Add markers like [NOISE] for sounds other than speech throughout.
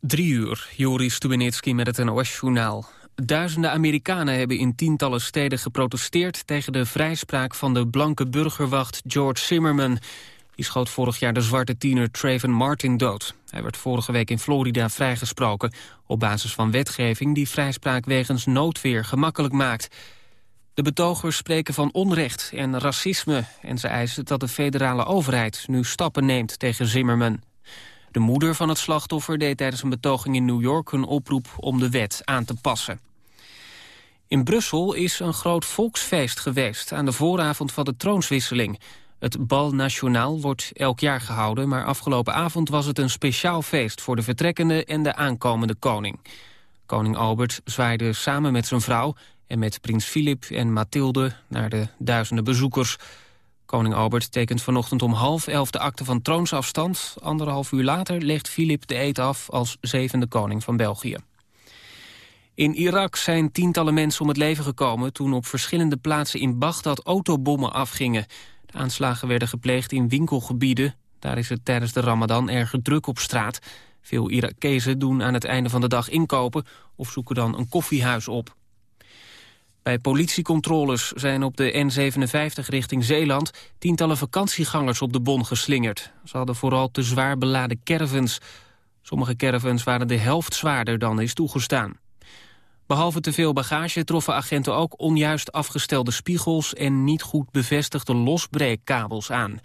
Drie uur, Joris Stubenitski met het NOS-journaal. Duizenden Amerikanen hebben in tientallen steden geprotesteerd... tegen de vrijspraak van de blanke burgerwacht George Zimmerman. Die schoot vorig jaar de zwarte tiener Trayvon Martin dood. Hij werd vorige week in Florida vrijgesproken... op basis van wetgeving die vrijspraak wegens noodweer gemakkelijk maakt. De betogers spreken van onrecht en racisme... en ze eisen dat de federale overheid nu stappen neemt tegen Zimmerman. De moeder van het slachtoffer deed tijdens een betoging in New York... een oproep om de wet aan te passen. In Brussel is een groot volksfeest geweest... aan de vooravond van de troonswisseling. Het Bal Nationaal wordt elk jaar gehouden... maar afgelopen avond was het een speciaal feest... voor de vertrekkende en de aankomende koning. Koning Albert zwaaide samen met zijn vrouw... en met prins Filip en Mathilde naar de duizenden bezoekers... Koning Albert tekent vanochtend om half elf de akte van troonsafstand. Anderhalf uur later legt Filip de eet af als zevende koning van België. In Irak zijn tientallen mensen om het leven gekomen... toen op verschillende plaatsen in Bagdad autobommen afgingen. De aanslagen werden gepleegd in winkelgebieden. Daar is het tijdens de ramadan erg druk op straat. Veel Irakezen doen aan het einde van de dag inkopen... of zoeken dan een koffiehuis op. Bij politiecontroles zijn op de N57 richting Zeeland... tientallen vakantiegangers op de bon geslingerd. Ze hadden vooral te zwaar beladen caravans. Sommige caravans waren de helft zwaarder dan is toegestaan. Behalve te veel bagage troffen agenten ook onjuist afgestelde spiegels... en niet goed bevestigde losbreekkabels aan.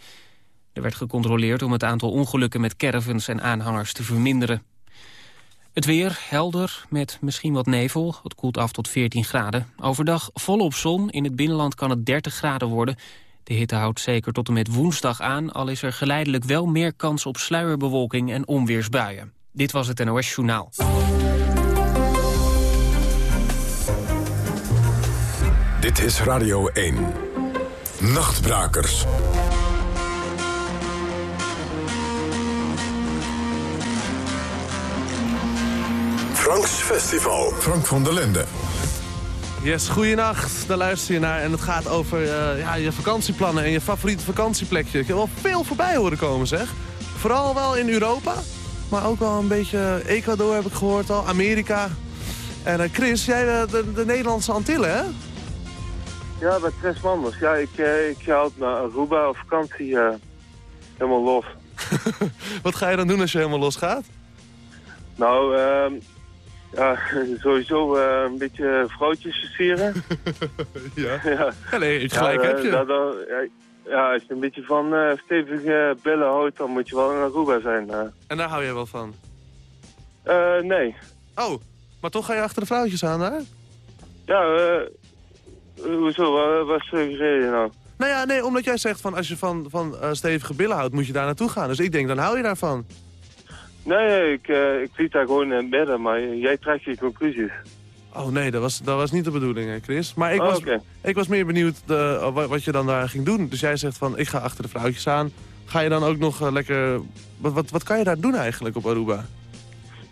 Er werd gecontroleerd om het aantal ongelukken met caravans en aanhangers te verminderen. Het weer helder met misschien wat nevel. Het koelt af tot 14 graden. Overdag volop zon. In het binnenland kan het 30 graden worden. De hitte houdt zeker tot en met woensdag aan... al is er geleidelijk wel meer kans op sluierbewolking en onweersbuien. Dit was het NOS Journaal. Dit is Radio 1. Nachtbrakers. Franks Festival. Frank van der Linden. Yes, goeienacht. Daar luister je naar. En het gaat over uh, ja, je vakantieplannen en je favoriete vakantieplekje. Ik heb wel veel voorbij horen komen, zeg. Vooral wel in Europa. Maar ook wel een beetje Ecuador heb ik gehoord al. Amerika. En uh, Chris, jij uh, de, de, Nederlandse Antillen, hè? Ja, bij Chris Manders. Ja, ik, ik ga naar Aruba op vakantie helemaal los. [LAUGHS] Wat ga je dan doen als je helemaal los gaat? Nou, ehm, ja, [LAUGHS] sowieso uh, een beetje vrouwtjes versieren. [LAUGHS] [LAUGHS] ja. ja. nee, iets gelijk ja, heb je. Dat, dat, ja, als je een beetje van uh, stevige billen houdt, dan moet je wel in Aruba zijn. Uh. En daar hou je wel van? nee. Oh, maar toch ga je achter de vrouwtjes aan daar? Ja, hoezo? Wat de reden nou? Nou ja, nee, omdat jij zegt van als je van, van stevige billen houdt, moet je daar naartoe gaan. Dus ik denk, dan hou je daarvan. Nee, ik, uh, ik liet daar gewoon in bedden, maar jij trekt je conclusies. Oh nee, dat was, dat was niet de bedoeling, hè, Chris. Maar ik, oh, was, ik was meer benieuwd de, wat je dan daar ging doen. Dus jij zegt van, ik ga achter de vrouwtjes aan. Ga je dan ook nog uh, lekker... Wat, wat, wat kan je daar doen eigenlijk op Aruba?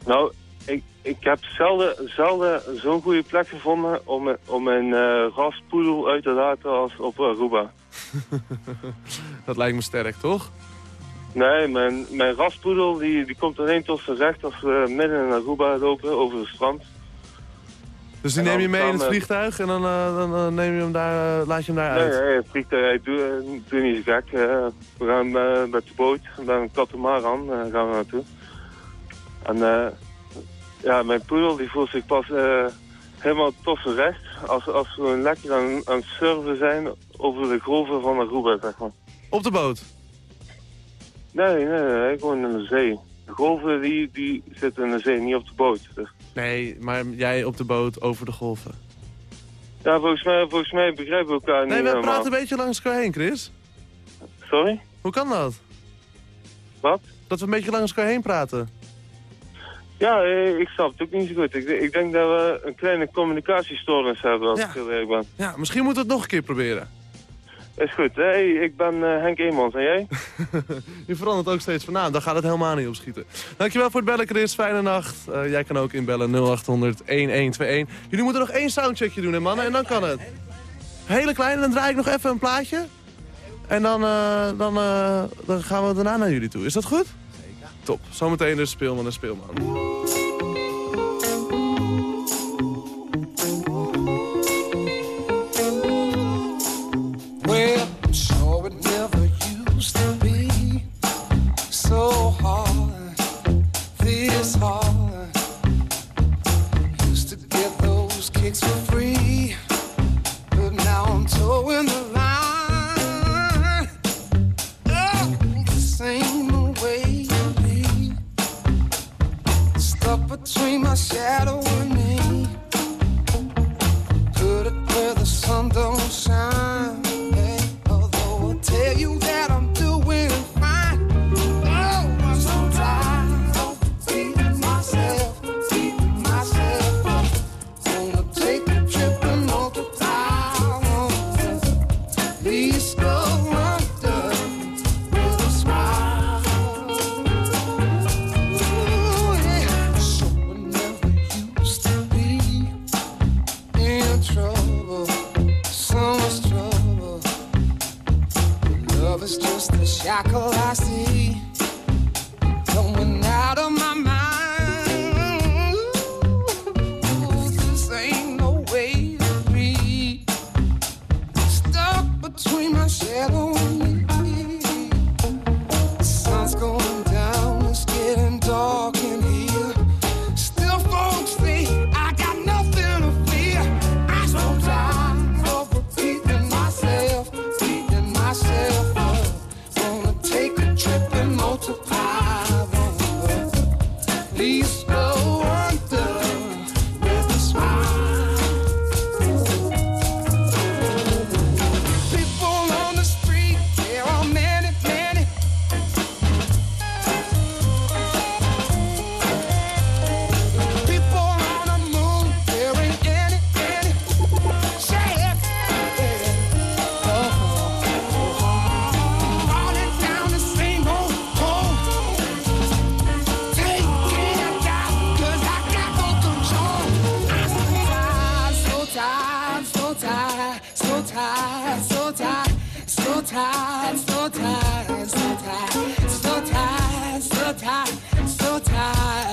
Nou, ik, ik heb zelden, zelden zo'n goede plek gevonden om, om een uh, raspoedel uit te laten als op Aruba. [LAUGHS] dat lijkt me sterk, toch? Nee, mijn, mijn raspoedel die, die komt alleen tot zijn recht als we midden in Aruba lopen over het strand. Dus die neem je mee in het vliegtuig en dan, uh, dan uh, neem je hem daar, uh, laat je hem daar uit? Nee, het vliegtuig doe, doe niet zo gek. we gaan met de boot, naar een katamaran gaan we naartoe. En ja, mijn poedel die voelt zich pas helemaal tot zijn recht als, als we lekker aan, aan het surfen zijn over de golven van Aruba, zeg maar. Op de boot? Nee, nee, nee, gewoon in de zee. De golven die, die zitten in de zee, niet op de boot. Dus. Nee, maar jij op de boot over de golven. Ja, volgens mij, volgens mij begrijpen we elkaar niet Nee, we praten een beetje langs elkaar heen, Chris. Sorry? Hoe kan dat? Wat? Dat we een beetje langs elkaar heen praten. Ja, eh, ik snap het ook niet zo goed. Ik, ik denk dat we een kleine communicatiestoornis hebben als ja. ik heel erg ben. Ja, misschien moeten we het nog een keer proberen. Is goed. Hey, ik ben uh, Henk Eemans en jij? [LAUGHS] je verandert ook steeds van naam. Dan gaat het helemaal niet opschieten. Dankjewel voor het bellen, Chris. Fijne nacht. Uh, jij kan ook inbellen 0800 1121. Jullie moeten nog één soundcheckje doen, hè mannen? En dan kan het. Hele klein. Dan draai ik nog even een plaatje. En dan, uh, dan, dan gaan we daarna naar jullie toe. Is dat goed? Zeker. Top. Zometeen dus speelman en speelman. between my shadow and me. To it where the sun don't shine?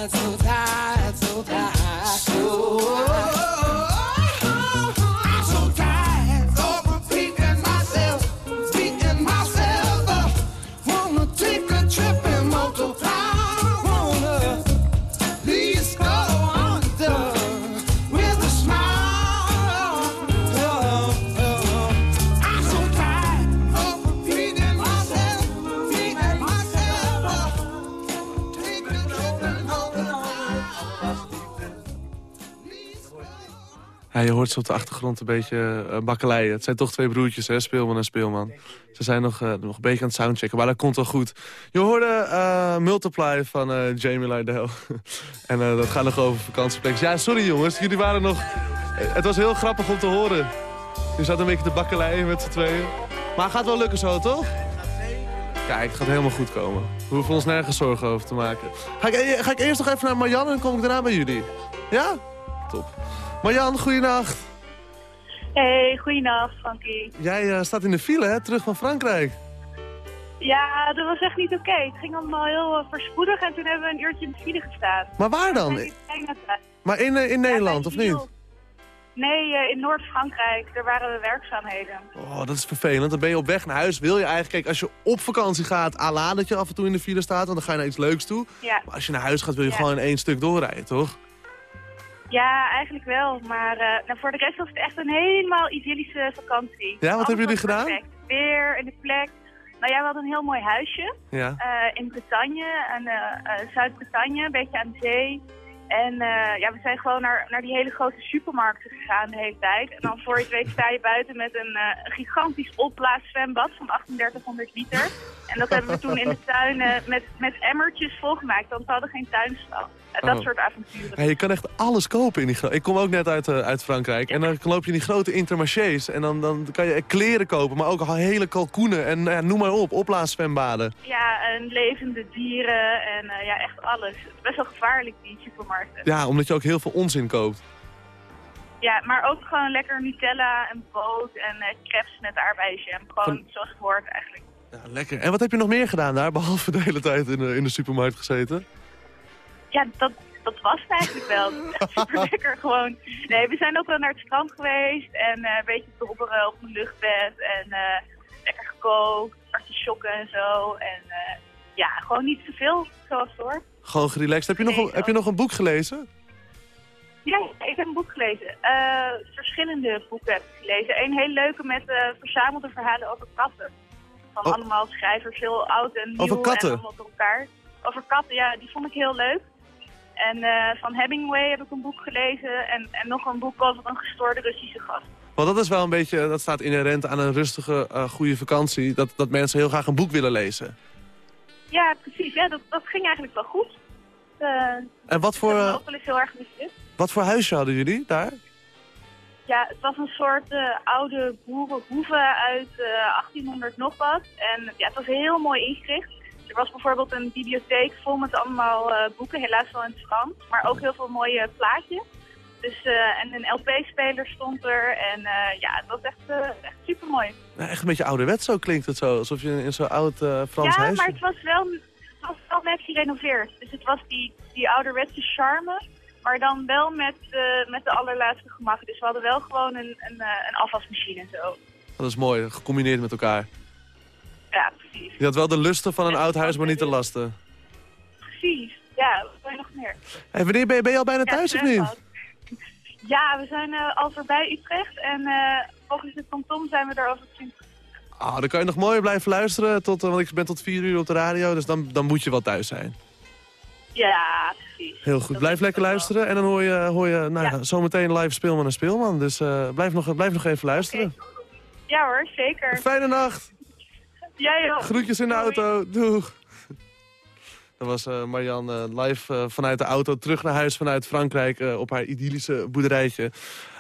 that's je hoort ze op de achtergrond een beetje uh, bakkeleien. Het zijn toch twee broertjes, hè, Speelman en Speelman. Ze zijn nog, uh, nog een beetje aan het soundchecken, maar dat komt wel goed. Je hoorde uh, Multiply van Jamie Lydell. [LAUGHS] en dat gaat nog over vakantieplekken. Ja, sorry jongens, jullie waren nog... het was heel grappig om te horen. Je zat een beetje te bakkeleien met z'n tweeën. Maar het gaat wel lukken zo, toch? Kijk, het gaat helemaal goed komen. We hoeven ons nergens zorgen over te maken. Ga ik, ga ik eerst nog even naar Marjan en dan kom ik daarna bij jullie. Ja? Top. Marjan, goeienacht. Hey, goeienacht, Frankie. Jij uh, staat in de file, hè? Terug van Frankrijk. Ja, dat was echt niet oké. Het ging allemaal heel uh, verspoedig en toen hebben we een uurtje in de file gestaan. Maar waar dan? Maar in, uh, in Nederland, of niet? Nee, in Noord-Frankrijk. Daar waren we werkzaamheden. Oh, dat is vervelend. Dan ben je op weg naar huis. Wil je eigenlijk, kijk, als je op vakantie gaat, ala dat je af en toe in de file staat, want dan ga je naar iets leuks toe. Ja. Maar als je naar huis gaat, wil je gewoon in één stuk doorrijden, toch? Ja, eigenlijk wel. Maar uh, nou, voor de rest was het echt een helemaal idyllische vakantie. Ja, wat hebben jullie gedaan? Perfect. Weer in de plek. Nou ja, we hadden een heel mooi huisje ja. Uh, in Bretagne, uh, Zuid-Bretagne, een beetje aan de zee. En ja, we zijn gewoon naar, naar die hele grote supermarkten gegaan de hele tijd. En dan voor je het weet sta je buiten met een gigantisch opblaaszwembad van 3800 liter. En dat hebben we toen in de [LAUGHS] tuin met, met emmertjes volgemaakt, want we hadden geen tuinstand dat oh. soort avonturen. Ja, je kan echt alles kopen in die Ik kom ook net uit, uh, uit Frankrijk. En dan loop je in die grote intermarchés. En dan, dan kan je kleren kopen, maar ook hele kalkoenen. En uh, noem maar op, opblaaszwembaden. Ja, en levende dieren en uh, ja, echt alles. Het is best wel gevaarlijk, die supermarkten. Ja, omdat je ook heel veel onzin koopt. Ja, maar ook gewoon lekker Nutella en brood en crepes met aardbeisje. Gewoon zoals het hoort eigenlijk. Ja, lekker. En wat heb je nog meer gedaan daar, behalve de hele tijd in de, in de supermarkt gezeten? Ja, dat, dat was het eigenlijk wel. Super [LAUGHS] lekker gewoon. Nee, we zijn ook wel naar het strand geweest en uh, een beetje dobberen op een luchtbed en uh, lekker gekookt, artisjokken en zo. En uh, ja, gewoon niet zoveel zoals hoor. Gewoon gerelaxed. Heb je, nog, een, heb je nog een boek gelezen? Ja, ik heb een boek gelezen. verschillende boeken heb ik gelezen. Een heel leuke met verzamelde verhalen over katten. Van oh. allemaal schrijvers, heel oud en nieuw. Over katten? En allemaal elkaar. Over katten, ja, die vond ik heel leuk. En uh, van Hemingway heb ik een boek gelezen en, en nog een boek over een gestoorde Russische gast. Want dat is wel een beetje, dat staat inherent aan een rustige, uh, goede vakantie, dat, dat mensen heel graag een boek willen lezen. Ja, precies. Ja, dat, dat ging eigenlijk wel goed. Uh, en wat voor, heel erg. Wat voor huisje hadden jullie daar? Ja, het was een soort uh, oude boerenhoeve uit uh, 1800 nog wat. En ja, het was heel mooi ingericht. Er was bijvoorbeeld een bibliotheek vol met allemaal uh, boeken, helaas wel in het Frans. Maar ook heel veel mooie plaatjes. Dus, en een LP-speler stond er. En ja, het was echt, echt super mooi. Ja, echt een beetje ouderwets zo klinkt het zo. Alsof je in zo'n oud Frans ja, huisje... Ja, maar het was wel, het was wel net gerenoveerd. Dus het was die, die ouderwetse charme. Maar dan wel met, met de allerlaatste gemakken. Dus we hadden wel gewoon een, een, een afwasmachine en zo. Dat is mooi, gecombineerd met elkaar. Ja, precies. Je had wel de lusten van een oud huis, maar niet de lasten. Precies, ja, wat wil je nog meer? Hey, wanneer ben je, ben je al bijna thuis of niet? [LAUGHS] Ja, we zijn uh, al voorbij Utrecht en volgens de TomTom zijn we er over 20 Ah, dan kan je nog mooi blijven luisteren, tot, want ik ben tot vier uur op de radio, dus dan, dan moet je wel thuis zijn. Ja, precies. Heel goed, blijf lekker luisteren en dan hoor je, hoor je nou, ja. zometeen live Speelman en Speelman, dus blijf, nog, blijf nog even luisteren. Okay. Ja hoor, zeker. Een fijne nacht. Jij ook. Groetjes in de auto. Doeg. Dat was uh, Marianne uh, live uh, vanuit de auto terug naar huis vanuit Frankrijk op haar idyllische boerderijtje.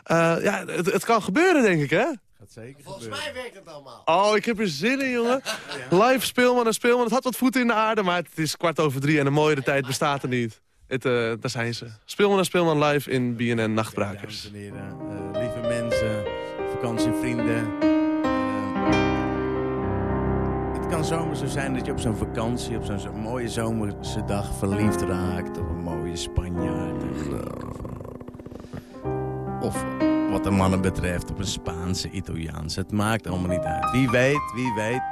ja, het, het, kan gebeuren denk ik hè? Gaat zeker Volgens gebeuren. mij werkt het allemaal. Oh, ik heb er zin in jongen. [LAUGHS] Live speelman en speelman. Het had wat voeten in de aarde, maar het is kwart over drie en een mooiere tijd bestaat er niet. Het, daar zijn ze. Speelman en speelman live in BNN Nachtbrakers. dames en heren, lieve mensen, vakantievrienden. Het kan zomaar zo zijn dat je op zo'n vakantie, op zo'n zo mooie zomerse dag verliefd raakt op een mooie Spanjaard. Of wat de mannen betreft op een Spaanse, Italiaanse. Het maakt allemaal niet uit. Wie weet, wie weet.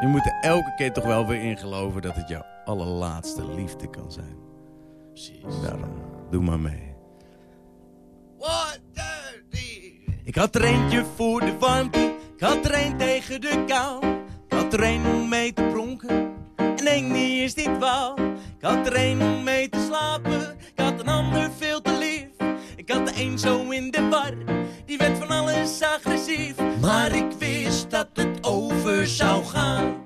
Je moet er elke keer toch wel weer in geloven dat het jouw allerlaatste liefde kan zijn. Precies. Daarom, doe maar mee. One, two, three. Ik had er eentje voor de warmte, ik had er een tegen de kou. Ik had er een om mee te pronken en één die is niet wou. Ik had er een om mee te slapen, ik had een ander veel te lief. Ik had de een zo in de war, die werd van alles agressief. Maar ik wist dat het over zou gaan.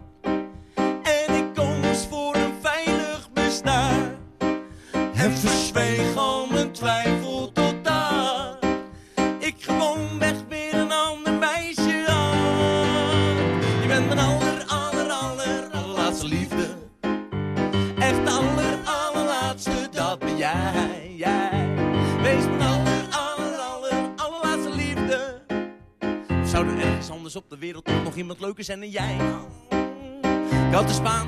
Zijn jij? Ik had de Spaanse,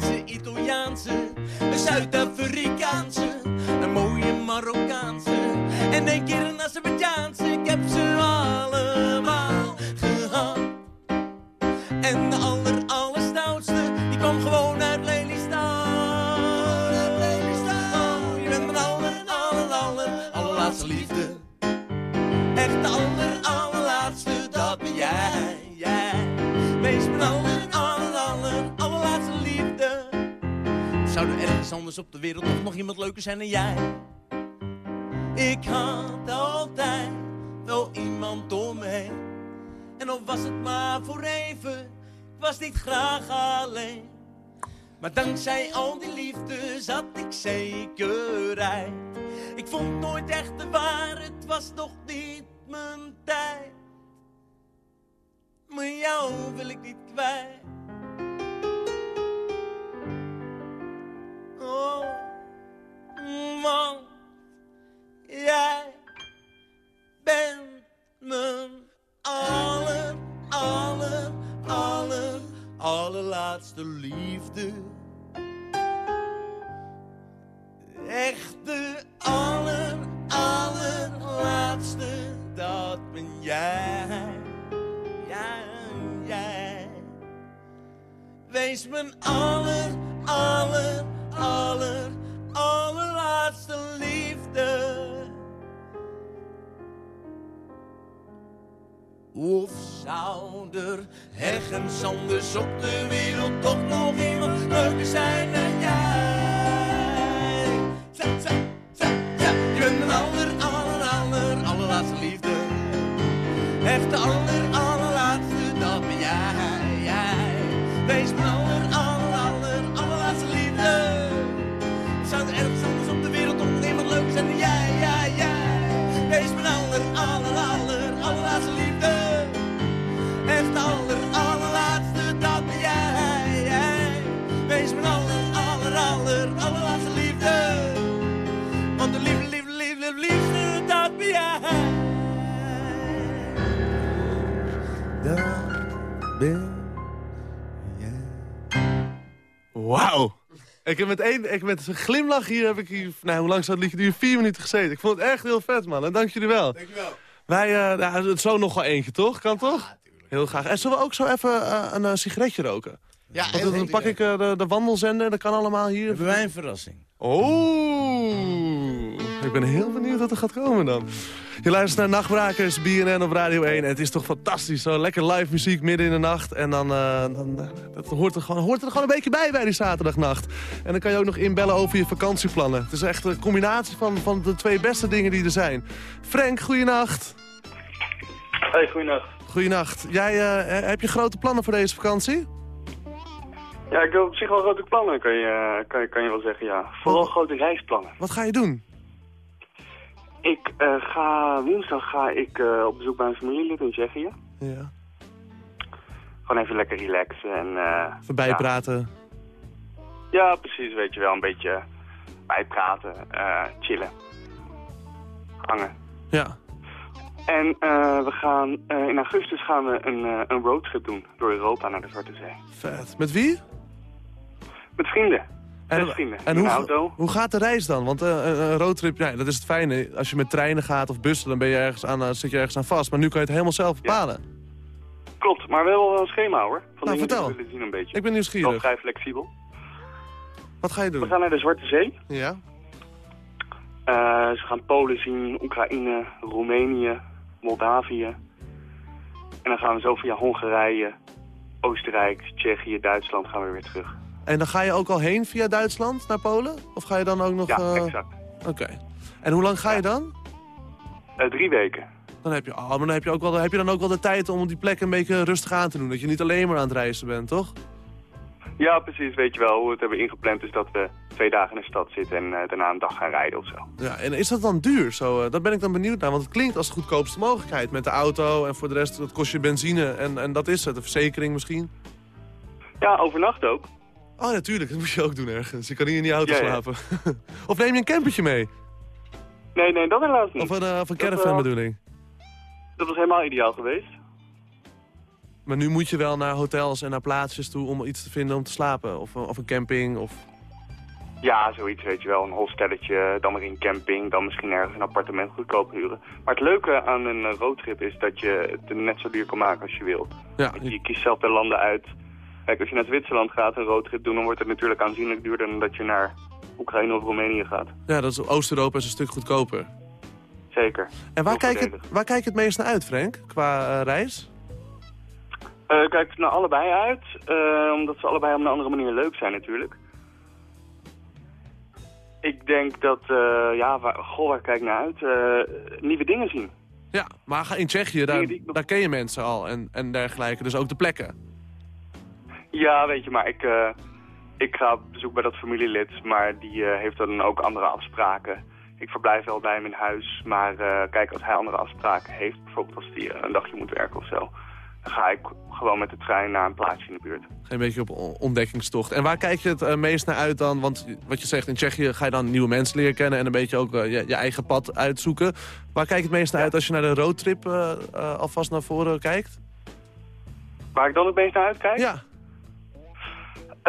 zijn dan jij? Ik had altijd wel iemand om me. En al was het maar voor even, ik was niet graag alleen. Maar dankzij al die liefde zat ik zekerheid. Ik vond nooit echt de waar, het was nog niet mijn tijd. Maar jou wil ik niet kwijt. Oh, want jij bent mijn aller, aller, aller, allerlaatste. liefde. Echte aller, allerlaatste, dat ben jij. Ja, jij. Wees mijn aller, ergens Ik heb met, één, ik met een glimlach hier, heb ik hier, nou hoe lang zou het liedje duren? Vier minuten gezeten. Ik vond het echt heel vet, man. En dank jullie wel. Dankjewel. Wij, uh, ja, het zo nog wel eentje, toch? Kan toch? Heel graag. En zullen we ook zo even eh, een eh, sigaretje roken? Ja, dan pak ik eh, de, de wandelzender, dat kan allemaal hier. Hebben wij een verrassing? Oh, ik ben heel benieuwd wat er gaat komen dan. Je luistert naar Nachtbrakers, BNN op Radio 1. En het is toch fantastisch, zo lekker live muziek midden in de nacht. En dan, eh, dan eh, dat hoort, er gewoon, hoort er gewoon een beetje bij bij die zaterdagnacht. En dan kan je ook nog inbellen over je vakantieplannen. Het is echt een combinatie van, van de twee beste dingen die er zijn. Frank, goeienacht. Hey, goeienacht. Goeienacht. Jij, eh, heb je grote plannen voor deze vakantie? Ja, ik heb op zich wel grote plannen, kan je, kan je, kan je wel zeggen, ja. Vooral grote reisplannen. Wat ga je doen? Ik eh, ga, woensdag ga ik eh, op bezoek bij een familielid in Tsjechië. Ja. Gewoon even lekker relaxen en... eh, Even bijpraten. Ja, ja, precies, weet je wel. Een beetje bijpraten, chillen. Hangen. Ja. En we gaan, in augustus gaan we een, een roadtrip doen door Europa naar de Zwarte Zee. Vet. Met wie? Met vrienden. Zes vrienden. en hoe, auto. hoe gaat de reis dan? Want eh, een een roadtrip, ja, dat is het fijne. Als je met treinen gaat of bussen, dan ben je ergens aan, eh, zit je ergens aan vast. Maar nu kan je het helemaal zelf bepalen. Klopt, maar we hebben wel een schema hoor. Van Nou, die vertel. we willen zien een beetje. Ik ben nieuwsgierig. vrij flexibel. Wat ga je We doen? gaan naar de Zwarte Zee. Ja? Eh, ze gaan Polen zien, Oekraïne, Roemenië, Moldavië. En dan gaan we zo via Hongarije, Oostenrijk, Tsjechië, Duitsland gaan we weer terug. En dan ga je ook al heen via Duitsland naar Polen? Of ga je dan ook nog... Ja, eh, exact. Oké. En hoe lang ga je dan? Eh, drie weken. Dan heb je, oh, maar dan heb je, ook wel, heb je dan ook wel de tijd om die plek een beetje rustig aan te doen. Dat je niet alleen maar aan het reizen bent, toch? Ja, precies. Weet je wel, hoe we het hebben ingepland is dat we twee dagen in de stad zitten en eh, daarna een dag gaan rijden of zo. Ja, en is dat dan duur? Zo, dat ben ik dan benieuwd naar. Want het klinkt als de goedkoopste mogelijkheid met de auto. En voor de rest, dat kost je benzine. En, en dat is het. De verzekering misschien. Ja, overnacht ook. Oh, natuurlijk. dat moet je ook doen ergens. Je kan niet in die auto Ja, ja. slapen. [LAUGHS] of neem je een campertje mee? Nee, nee, dat helaas niet. Of een, uh, of een Dat, caravan eh, bedoeling? Dat was helemaal ideaal geweest. Maar nu moet je wel naar hotels en naar plaatsjes toe om iets te vinden om te slapen. Of, of een camping. Of... Ja, zoiets weet je wel. Een hosteletje, dan weer een camping, dan misschien ergens een appartement goedkoop huren. Maar het leuke aan een eh, roadtrip is dat je het net zo duur kan maken als je wilt. Ja, Je kiest zelf de landen uit. Kijk, als je naar Zwitserland gaat, een roadtrip doen, dan wordt het natuurlijk aanzienlijk duurder dan dat je naar Oekraïne of Roemenië gaat. ja, dat is Oost-Europa is een stuk goedkoper. Zeker. En waar kijk, je, voordelig. waar kijk je het meest naar uit, Frank? Qua eh, reis? Eh kijk naar allebei uit, eh, omdat ze allebei op een andere manier leuk zijn natuurlijk. Ik denk dat, ja, waar, goh, waar kijk ik naar uit? Nieuwe dingen zien. Ja, maar in Tsjechië, daar, ik nog- daar ken je mensen al en, en dergelijke. Dus ook de plekken. Ja, weet je, maar ik, eh, ik ga op bezoek bij dat familielid, maar die eh, heeft dan ook andere afspraken. Ik verblijf wel bij hem in huis, maar eh, kijk, als hij andere afspraken heeft, bijvoorbeeld als hij een dagje moet werken of zo, dan ga ik gewoon met de trein naar een plaatsje in de buurt. Een beetje op on- ontdekkingstocht. En waar kijk je het meest naar uit dan? Want wat je zegt, in Tsjechië ga je dan nieuwe mensen leren kennen... en een beetje ook je, je eigen pad uitzoeken. Waar kijk je het meest naar uit als je naar de roadtrip alvast naar voren kijkt? Waar ik dan het meest naar uitkijk? Ja,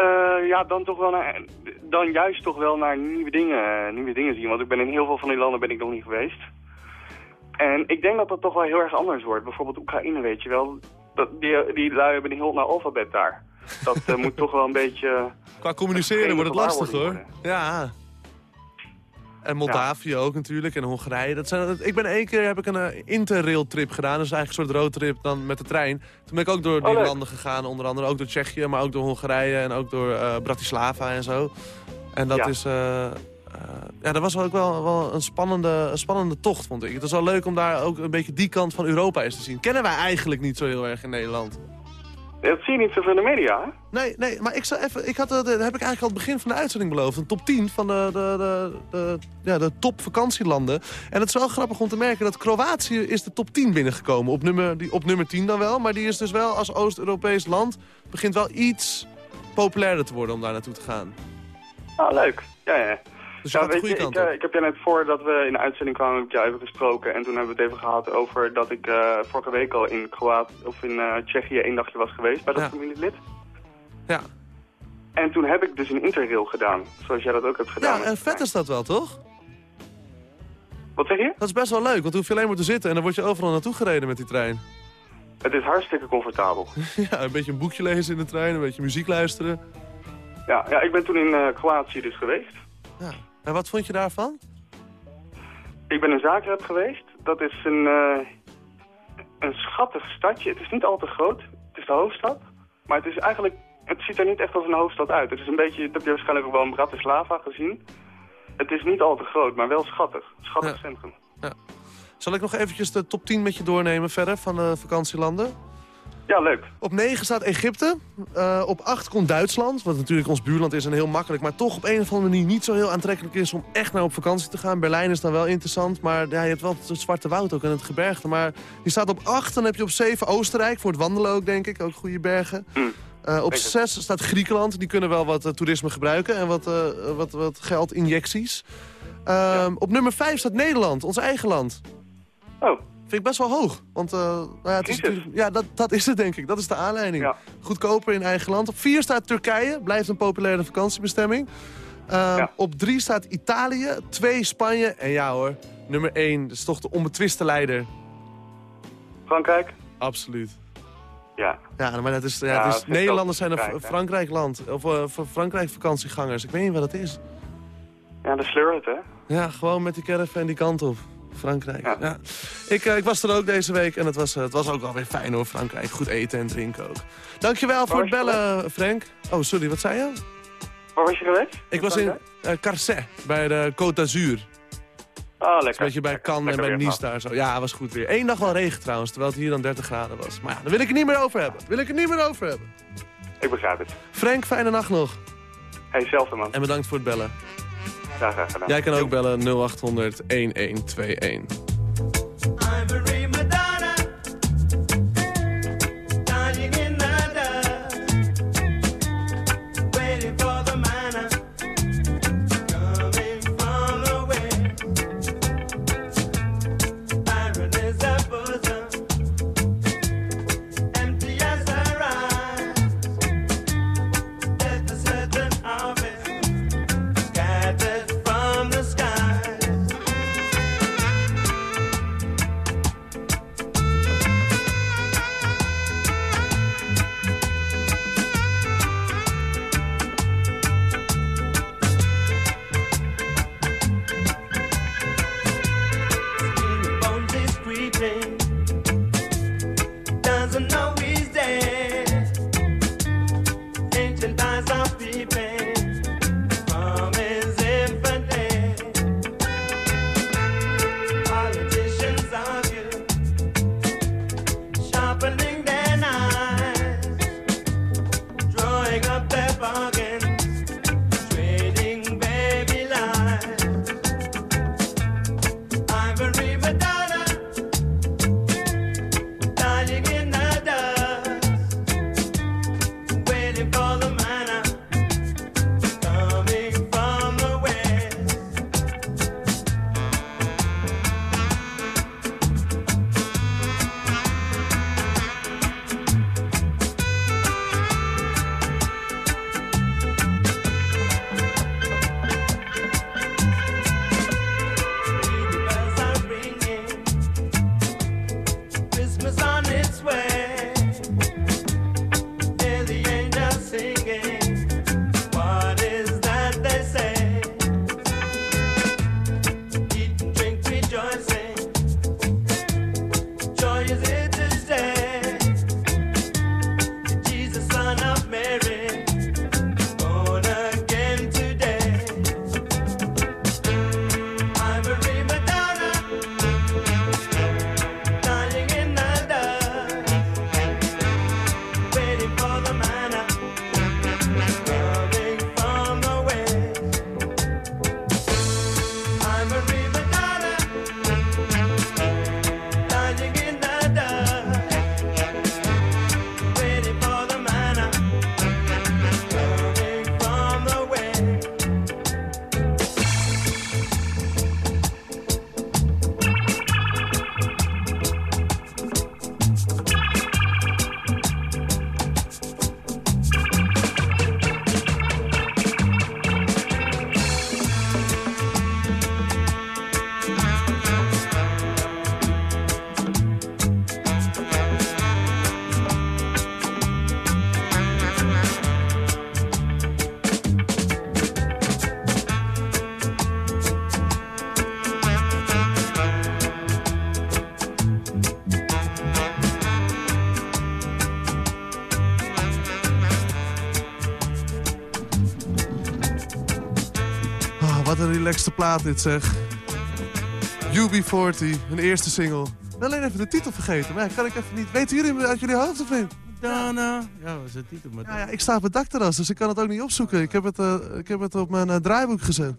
Uh, ja, dan toch wel naar, dan juist toch wel naar nieuwe dingen, nieuwe dingen zien. Want ik ben in heel veel van die landen ben ik nog niet geweest. En ik denk dat dat toch wel heel erg anders wordt. Bijvoorbeeld Oekraïne, weet je wel. Dat, die, die lui hebben een heel naar alfabet daar. Dat uh, moet toch wel een [LAUGHS] beetje... Qua communiceren wordt het lastig hoor. Ja. En Moldavië ook natuurlijk, en Hongarije. Dat zijn, ik ben één keer heb ik een uh, interrail trip gedaan. Dat is eigenlijk een soort roadtrip dan met de trein. Toen ben ik ook door die oh, landen gegaan. Onder andere ook door Tsjechië, maar ook door Hongarije en ook door uh, Bratislava en zo. En dat is... Uh, ja, dat was ook wel, wel een, spannende, een spannende tocht, vond ik. Het is wel leuk om daar ook een beetje die kant van Europa eens te zien. Kennen wij eigenlijk niet zo heel erg in Nederland. Dat zie je niet zoveel in de media, hè? Nee, nee, maar ik, zou even, ik had, dat heb ik eigenlijk al het begin van de uitzending beloofd. Een top 10 van de, de, de, de, ja, de top vakantielanden. En het is wel grappig om te merken dat Kroatië is de top 10 binnengekomen. Op nummer, die, op nummer 10 dan wel, maar die is dus wel als Oost-Europees land... begint wel iets populairder te worden om daar naartoe te gaan. Ah, leuk. Ja, ja. Dus ja, weet je, ik, uh, ik, heb je net voordat we in de uitzending kwamen, heb ik jou even gesproken. En toen hebben we het even gehad over dat ik uh, vorige week al in Kroatië of in uh, Tsjechië één dagje was geweest bij dat ja. familielid. Ja. En toen heb ik dus een interrail gedaan, zoals jij dat ook hebt gedaan. Ja, en vet is dat wel, toch? Wat zeg je? Dat is best wel leuk, want dan hoef je alleen maar te zitten en dan word je overal naartoe gereden met die trein. Het is hartstikke comfortabel. [LAUGHS] ja, een beetje een boekje lezen in de trein, een beetje muziek luisteren. Ja, ja ik ben toen in Kroatië dus geweest. Ja. En wat vond je daarvan? Ik ben in Zagreb geweest. Dat is een, uh, een schattig stadje. Het is niet al te groot. Het is de hoofdstad. Maar het is eigenlijk... Het ziet er niet echt als een hoofdstad uit. Het is een beetje... Dat heb je waarschijnlijk ook wel in Bratislava gezien. Het is niet al te groot, maar wel schattig. Schattig centrum. Ja. Zal ik nog eventjes de top 10 met je doornemen verder van de vakantielanden? Ja, leuk. Op 9 staat Egypte. Uh, op 8 komt Duitsland, wat natuurlijk ons buurland is en heel makkelijk... maar toch op een of andere manier niet zo heel aantrekkelijk is om echt naar op vakantie te gaan. Berlijn is dan wel interessant, maar ja, je hebt wel het Zwarte Woud ook en het gebergte. Maar die staat op 8, dan heb je op 7 Oostenrijk, voor het wandelen ook denk ik, ook goede bergen. Uh, op 6 staat Griekenland, die kunnen wel wat uh, toerisme gebruiken en wat, wat, wat geldinjecties. Ja. Ehm, op nummer 5 staat Nederland, ons eigen land. Oh. Vind ik best wel hoog. Want uh, nou ja, het is, ja, dat, dat is het denk ik. Dat is de aanleiding. Goedkoper in eigen land. Op vier staat Turkije. Blijft een populaire vakantiebestemming. Uh, Op drie staat Italië. Twee Spanje. En ja hoor, nummer één. Dat is toch de onbetwiste leider. Frankrijk? Absoluut. Ja. Ja, maar dat is, ja, het is, Nederlanders zijn een Frankrijk-land. Of uh, Frankrijk-vakantiegangers. Ik weet niet wat het is. Ja, de sleur hè? Ja, gewoon met die caravan die kant op. Frankrijk. Ja. Ik, uh, ik was er ook deze week en het was, uh, het was ook wel weer fijn hoor, Frankrijk. Goed eten en drinken ook. Dankjewel voor het bellen, Frank. Oh, sorry, wat zei je? Waar was je geweest? Ik was in uh, Carcet, bij de Côte d'Azur. Ah, lekker. Een beetje bij Cannes en bij Nice daar zo. Ja, was goed weer. Eén dag wel regen trouwens, terwijl het hier dan 30 graden was. Maar ja, daar wil ik het niet meer over hebben. wil ik het niet meer over hebben. Ik begrijp het. Frank, fijne nacht nog. Hey, zelfde man. En bedankt voor het bellen. Jij kan ook bellen 0800 1121. Relaxte plaat dit zeg. UB40, hun eerste single. Alleen even de titel vergeten, maar kan ik even niet... Weten jullie uit jullie hoofd of niet? Dana. Ja, wat is de titel? Maar ja, ja, ik sta op het dakterras, dus ik kan het ook niet opzoeken. Ik heb het, uh, ik heb het op mijn uh, draaiboek gezet.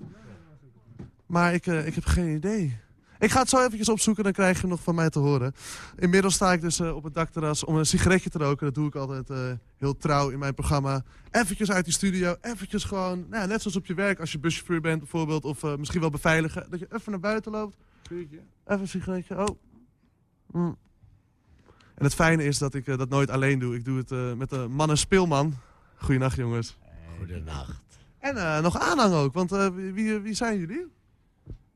Maar ik, uh, ik heb geen idee. Ik ga het zo eventjes opzoeken, dan krijg je nog van mij te horen. Inmiddels sta ik dus uh, op het dakterras om een sigaretje te roken. Dat doe ik altijd uh, heel trouw in mijn programma. Eventjes uit die studio, eventjes gewoon... Nou ja, net zoals op je werk, als je buschauffeur bent bijvoorbeeld... of uh, misschien wel beveiligen, dat je even naar buiten loopt. Even een sigaretje, oh. Mm. En het fijne is dat ik dat nooit alleen doe. Ik doe het met de mannen speelman. Goedenacht jongens. Goedenacht. En nog aanhang ook, want wie, wie zijn jullie?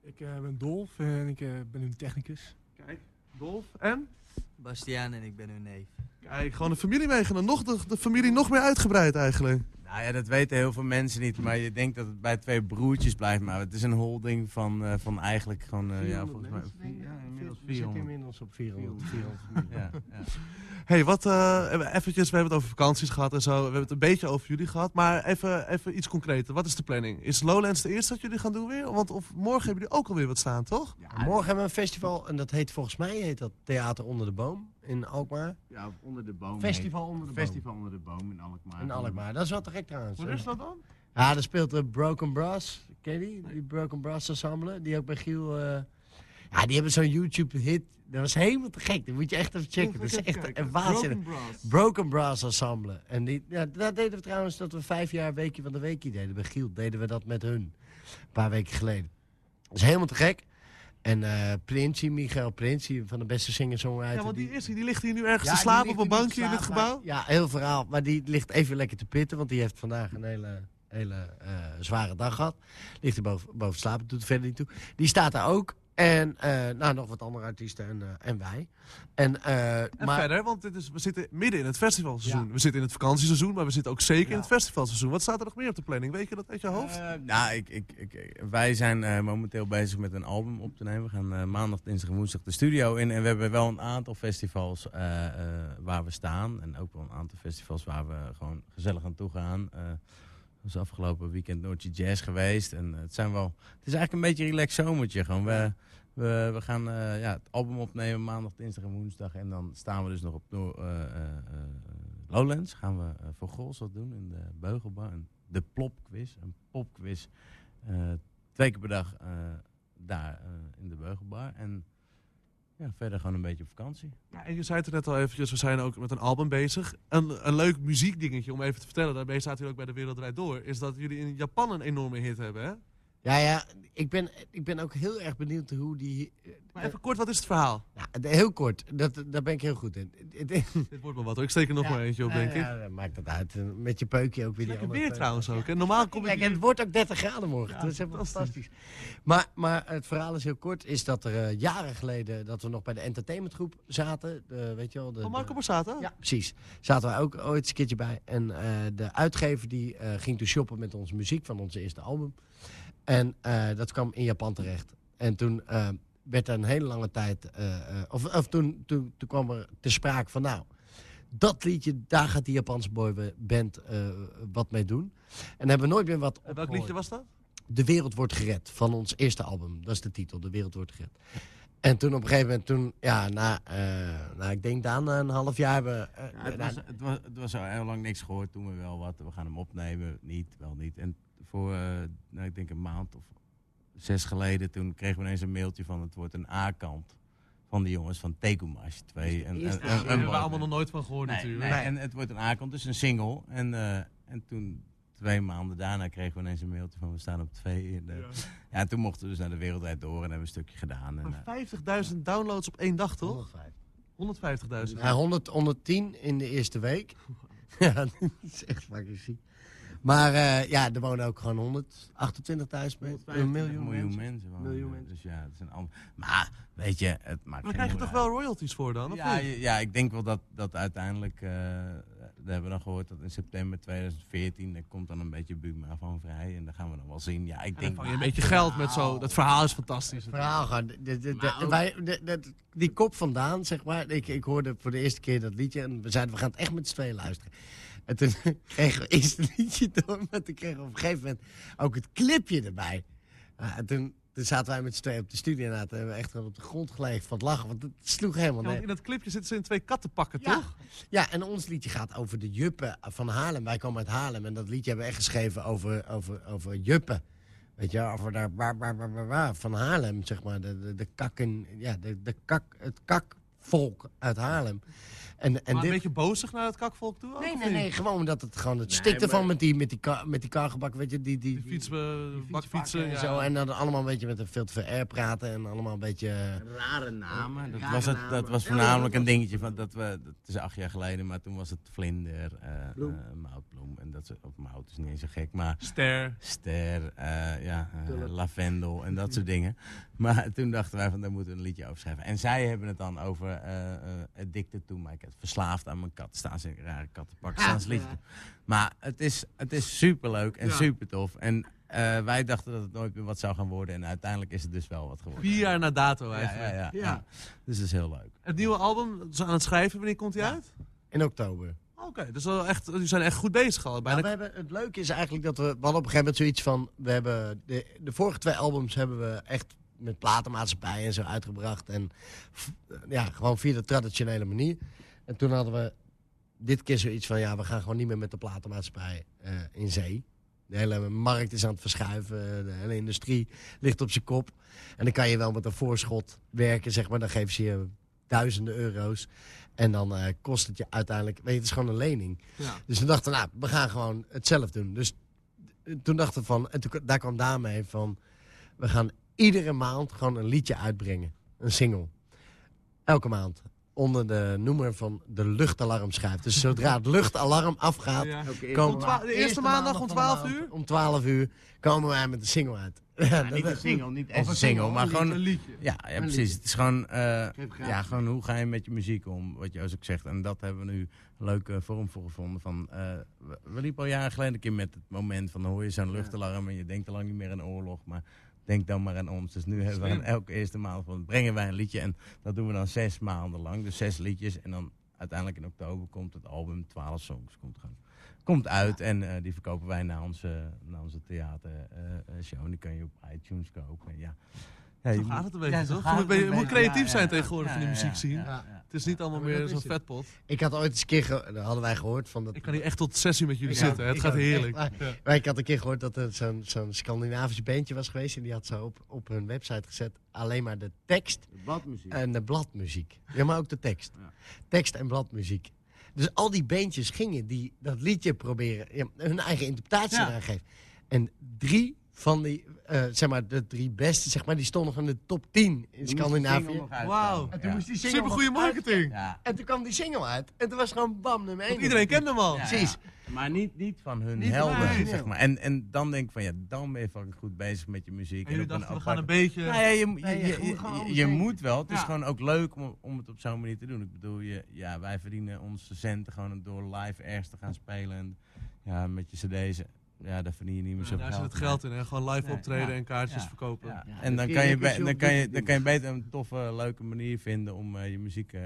Ik uh, ben Dolf en ik uh, ben hun technicus. Kijk, Dolf en? Bastiaan en ik ben hun neef. Kijk, gewoon de familie meegenomen. Nog de, de familie nog meer uitgebreid eigenlijk. Nou ja, dat weten heel veel mensen niet. Maar je denkt dat het bij twee broertjes blijft. Maar het is een holding van, uh, van eigenlijk gewoon... Uh, ja, volgens mij... Ja, inmiddels 400. We zitten inmiddels op 400. 400. ja, ja. [LAUGHS] hey, wat... Uh, eventjes, we hebben het over vakanties gehad en zo. We hebben het een beetje over jullie gehad. Maar even, even iets concreter. Wat is de planning? Is Lowlands de eerste dat jullie gaan doen weer? Want of morgen hebben jullie ook alweer wat staan, toch? Ja, morgen hebben we een festival. En dat heet volgens mij heet dat Theater Onder de Boom in Alkmaar. Ja, onder de boom. Festival onder de boom. Festival onder de boom in Alkmaar. In Alkmaar, dat is wel te gek trouwens. Wat is dat dan? Ja, daar speelt de Broken Brass. Ken je die? Die Broken Brass Ensemble. Die ook bij Giel... Uh... Ja, die hebben zo'n YouTube-hit. Dat was helemaal te gek. Dat moet je echt even checken. Dat is echt een waanzinnig. Broken Brass. Broken Brass Ensemble. En die, ja, dat deden we trouwens dat we vijf jaar Weekje van de Weekje deden. Bij Giel deden we dat met hun. Een paar weken geleden. Dat is helemaal te gek. En uh, Prinsje, Michael Prinsje, van de beste singer-songwriter. Ja, want die, is, die ligt hier nu ergens ja, te slapen op een bankje in het gebouw? ja, heel verhaal. Maar die ligt even lekker te pitten, want die heeft vandaag een hele, hele uh, zware dag gehad. Ligt er boven, boven slapen, doet er verder niet toe. Die staat daar ook. En uh, nou, nog wat andere artiesten en, uh, en wij. En, uh, en maar... verder, want dit is, we zitten midden in het festivalseizoen. Ja. We zitten in het vakantieseizoen, maar we zitten ook zeker ja. in het festivalseizoen. Wat staat er nog meer op de planning? Weet je dat uit je hoofd? nou, ik, ik, ik, wij zijn momenteel bezig met een album op te nemen. We gaan maandag, dinsdag en woensdag de studio in. En we hebben wel een aantal festivals waar we staan. En ook wel een aantal festivals waar we gewoon gezellig aan toe gaan was afgelopen weekend Noordje Jazz geweest. En het, zijn wel, het is eigenlijk een beetje een relaxed zomertje. Gewoon. We, we, we gaan uh, ja, het album opnemen maandag, dinsdag en woensdag. En dan staan we dus nog op uh, uh, Lowlands. Gaan we voor Gols wat doen in de Beugelbar. De plopquiz, een popquiz. twee keer per dag daar in de Beugelbar. En ja, verder gewoon een beetje op vakantie. Ja, en je zei het net al eventjes, we zijn ook met een album bezig. Een, een leuk muziekdingetje om even te vertellen, daarmee staat u ook bij de Wereldrijd Door, is dat jullie in Japan een enorme hit hebben, hè? Ja, ja, ik ben, ik ben ook heel erg benieuwd hoe die... Maar even kort, wat is het verhaal? Ja, heel kort, dat, daar ben ik heel goed in. [LAUGHS] Dit wordt maar wat hoor, ik steek er nog ja, maar eentje op, denk ik. Ja, maakt dat uit. Met je peukje ook weer. Lekker weer trouwens ook, hè? Normaal kom ik... Kijk, het wordt ook 30 graden morgen, dat is helemaal fantastisch. Maar, maar het verhaal is heel kort, is dat er uh, jaren geleden, dat we nog bij de entertainmentgroep zaten. De, weet je wel, de, Van Marco Borsato? Ja, precies. Zaten wij ook ooit een keertje bij. En uh, de uitgever die uh, ging toen shoppen met onze muziek van onze eerste album. En dat kwam in Japan terecht. En toen werd er een hele lange tijd... Uh, of, of toen, toen, toen kwam er te sprake van... nou, dat liedje, daar gaat die Japanse boyband wat mee doen. En hebben we nooit meer wat En welk liedje was dat? De Wereld Wordt Gered, van ons eerste album. Dat is de titel, De Wereld Wordt Gered. En toen op een gegeven moment, toen, ja, na, nou, ik denk daarna een half jaar... We, ja, het, was, het, was, het was al heel lang niks gehoord, toen we wel wat, we gaan hem opnemen, niet, wel niet. En voor, uh, nou, ik denk een maand of zes geleden, toen kregen we ineens een mailtje van het wordt een A-kant van de jongens van Tekumash 2. En, en, en, Daar hebben we allemaal nog nooit van gehoord nee, natuurlijk. Nee, en het wordt een A-kant, dus een single. En, uh, en toen, twee maanden daarna, kregen we ineens een mailtje van we staan op twee. In de, ja. ja, en toen mochten we dus naar de wereldwijd door en hebben we een stukje gedaan. En, uh, 50.000 downloads op één dag, toch? 150.000. Ja, 100, 110 in de eerste week. [LAUGHS] ja, dat is echt fucking ziek. Maar uh, ja, er wonen ook gewoon 128.000 mensen. Een miljoen, miljoen mensen. wonen. miljoen mensen. Dus ja, het is een ander... Maar weet je, het maakt Maar krijg je toch wel royalties voor dan? Of ja, ja, ik denk wel dat, dat uiteindelijk... Uh, we hebben dan gehoord dat in september 2014... er komt dan een beetje Buma van vrij. En dan gaan we dan wel zien. Ja, ik denk... je een beetje geld met zo... Dat verhaal is fantastisch. Het verhaal gaan... De, de, de, wij, die kop vandaan, zeg maar. Ik, ik hoorde voor de eerste keer dat liedje. En we zeiden, we gaan het echt met z'n tweeën luisteren. En toen kregen we eerst een liedje door, maar toen kregen we op een gegeven moment ook het clipje erbij. toen, toen zaten wij met z'n tweeën op de studie en hebben we echt gewoon op de grond gelegen van het lachen. Want het sloeg helemaal Ja, want in dat clipje zitten ze in twee kattenpakken, Ja. toch? Ja, en ons liedje gaat over de juppen van Haarlem. Wij komen uit Haarlem en dat liedje hebben we echt geschreven over, over, over juppen. Weet je, over daar waar, waar, waar, waar, waar, van Haarlem, zeg maar. De, de, de kakken, ja, de, de kak, het kakvolk uit Haarlem. En, en maar dit, een beetje bozig naar het kakvolk toe? ook, Nee, nee, nee, gewoon omdat het gewoon het Nee, stikte maar- van met die, met die, ka- met die kargebak, weet je, die, die, Die fiets, eh, bakfietsen, en ja. zo. En dan allemaal een beetje met een veel te veel air praten en allemaal een beetje... eh, Rare namen. Dat Rare was, het, namen. dat was Ja, voornamelijk een dingetje van dat we. Dat is acht jaar geleden, maar toen was het vlinder, eh Bloem. eh, moutbloem en dat soort. Of mout is niet eens zo gek, maar Ster. ster, eh, ja, eh, lavendel en dat soort dingen. Maar toen dachten wij van daar moeten we een liedje over schrijven. En zij hebben het dan over eh eh, addicted to my cat, verslaafd aan mijn kat. Staan ze in rare kattenpak, staan ze liedje. Maar het is, het is superleuk en Ja. super tof. En eh, wij dachten dat het nooit meer wat zou gaan worden. En uiteindelijk is het dus wel wat geworden. Vier jaar na dato Ja, eigenlijk. ja, ja, Ja. ja. Dus dat is heel leuk. Het nieuwe album, ze aan het schrijven, wanneer komt hij Ja. uit? in oktober. Oké, dus wel echt, jullie zijn echt goed bezig al. Nou, Bijna we hebben, het leuke is eigenlijk dat we, we hadden op een gegeven moment zoiets van... We hebben de, de vorige twee albums hebben we echt met platenmaatschappij en zo uitgebracht. En f- ja, gewoon via de traditionele manier. En toen hadden we dit keer zoiets van... Ja, we gaan gewoon niet meer met de platenmaatschappij eh, in zee. De hele markt is aan het verschuiven. De hele industrie ligt op zijn kop. En dan kan je wel met een voorschot werken, zeg maar. Dan geven ze je duizenden euro's. En dan eh, kost het je uiteindelijk... Weet je, het is gewoon een lening. Ja. Dus we dachten, nou, we gaan gewoon het zelf doen. Dus eh, toen dachten we van... En toen, daar kwam Daan mee van... We gaan iedere maand gewoon een liedje uitbrengen. Een single. Elke maand. Onder de noemer van de luchtalarmschijf. Dus zodra het luchtalarm afgaat... Ja. Komen Om twa- de eerste maandag om van de 12 maand, uur? Om 12 uur komen wij met de single uit. Ja, [LAUGHS] niet een single, niet echt Of een single, maar gewoon... liedje. Een liedje. Ja, ja Een precies. liedje. Het is gewoon, eh, ja, gewoon hoe ga je met je muziek om, wat je ook zegt. En dat hebben we nu een leuke vorm voor gevonden. Van, eh, we, we liepen al jaren geleden een keer met het moment van dan hoor je zo'n luchtalarm en je denkt al lang niet meer aan oorlog, maar denk dan maar aan ons. Dus nu hebben we aan elke eerste maand van brengen wij een liedje en dat doen we dan zes maanden lang. Dus zes liedjes en dan uiteindelijk in oktober komt het album 12 songs komt gewoon. Komt uit en eh, die verkopen wij naar onze, naar onze theatershow. en die kan je op iTunes kopen. En ja. Ja, Zo gaat het een beetje, ja, zo toch? moet, je moet creatief Ja, zijn ja, tegenwoordig in de ja, muziek zien. ja, ja. Het is niet allemaal meer zo'n vetpot. Ik had ooit eens een keer... ge- hadden wij gehoord van dat... Ik kan hier echt tot uur met jullie Ik zitten. Het gaat heerlijk. echt. Maar ik had een keer gehoord dat er zo'n zo'n Scandinavisch bandje was geweest. En die had zo op, op hun website gezet alleen maar de tekst Bladmuziek. en de bladmuziek. Ja, maar ook de tekst. Ja. Tekst en bladmuziek. Dus al die bandjes gingen die dat liedje proberen, ja, hun eigen interpretatie Ja. eraan geven. En drie van die, eh, zeg maar, de drie beste, zeg maar, die stonden nog in de top 10 in Scandinavië. Wauw. En toen moest die single Super goede nog uit- marketing. Ja. En toen kwam die single uit. En toen was gewoon bam, nummer 1. Want iedereen kende hem al. Ja, Precies. ja. Maar niet, niet van hun Niet helden, zeg maar. En, en dan denk ik van, ja, dan ben je fucking goed bezig met je muziek. En jullie dachten, we gaan een beetje... Nou ja, je, je, je je, moet je- gewoon je- alles je weten. moet wel. Het is gewoon ook leuk om, om het op zo'n manier te doen. Ik bedoel, je, ja, wij verdienen onze centen gewoon door live ergens te gaan spelen. En ja, met je cd's, ja, daar verdien je niet meer Ja, zo daar zit het geld in. Hè? Gewoon live Nee, optreden ja, en kaartjes ja, verkopen. Ja. Ja, En dan kan je dan, zo kan je, dan kan je beter een toffe, leuke manier vinden om eh, je muziek eh,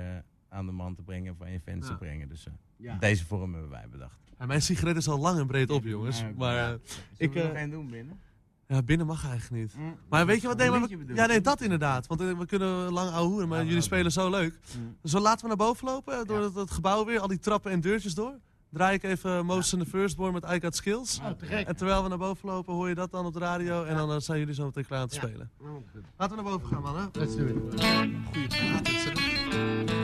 aan de man te brengen of aan je fans Ja. te brengen. Dus eh, Ja. deze vorm hebben wij bedacht. Ja, mijn sigaret is al lang en breed op, jongens. Ja, Maar ja. Ik nog één doen binnen. ja, binnen mag eigenlijk niet. Mm. Maar weet je wat? Nee, maar we- ja, nee, dat inderdaad. Want we kunnen lang ouwehoeren, maar Ja, jullie spelen zo leuk. Mm. Dus we laten we naar boven lopen, door het, het gebouw weer, al die trappen en deurtjes door. Draai ik even Most in the Firstborn met I Got Skills. Oh. En terwijl we naar boven lopen, hoor je dat dan op de radio. En dan eh, zijn jullie zo meteen klaar aan te spelen. Laten we naar boven gaan, mannen. Let's do it. Goeie plaat,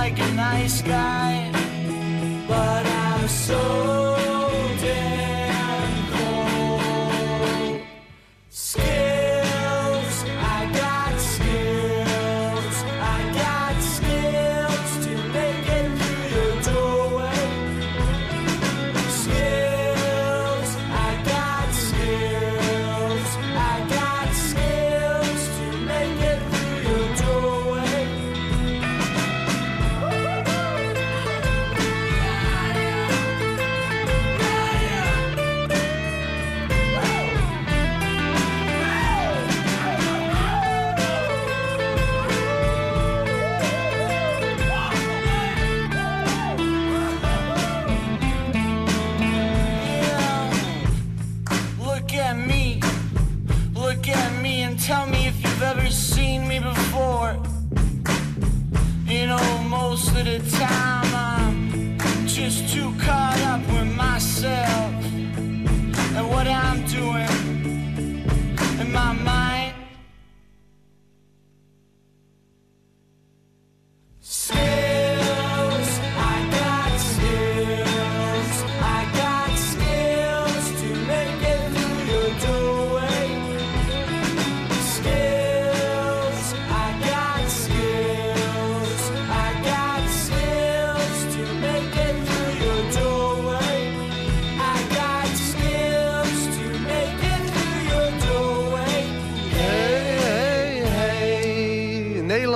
like a nice guy, but I'm so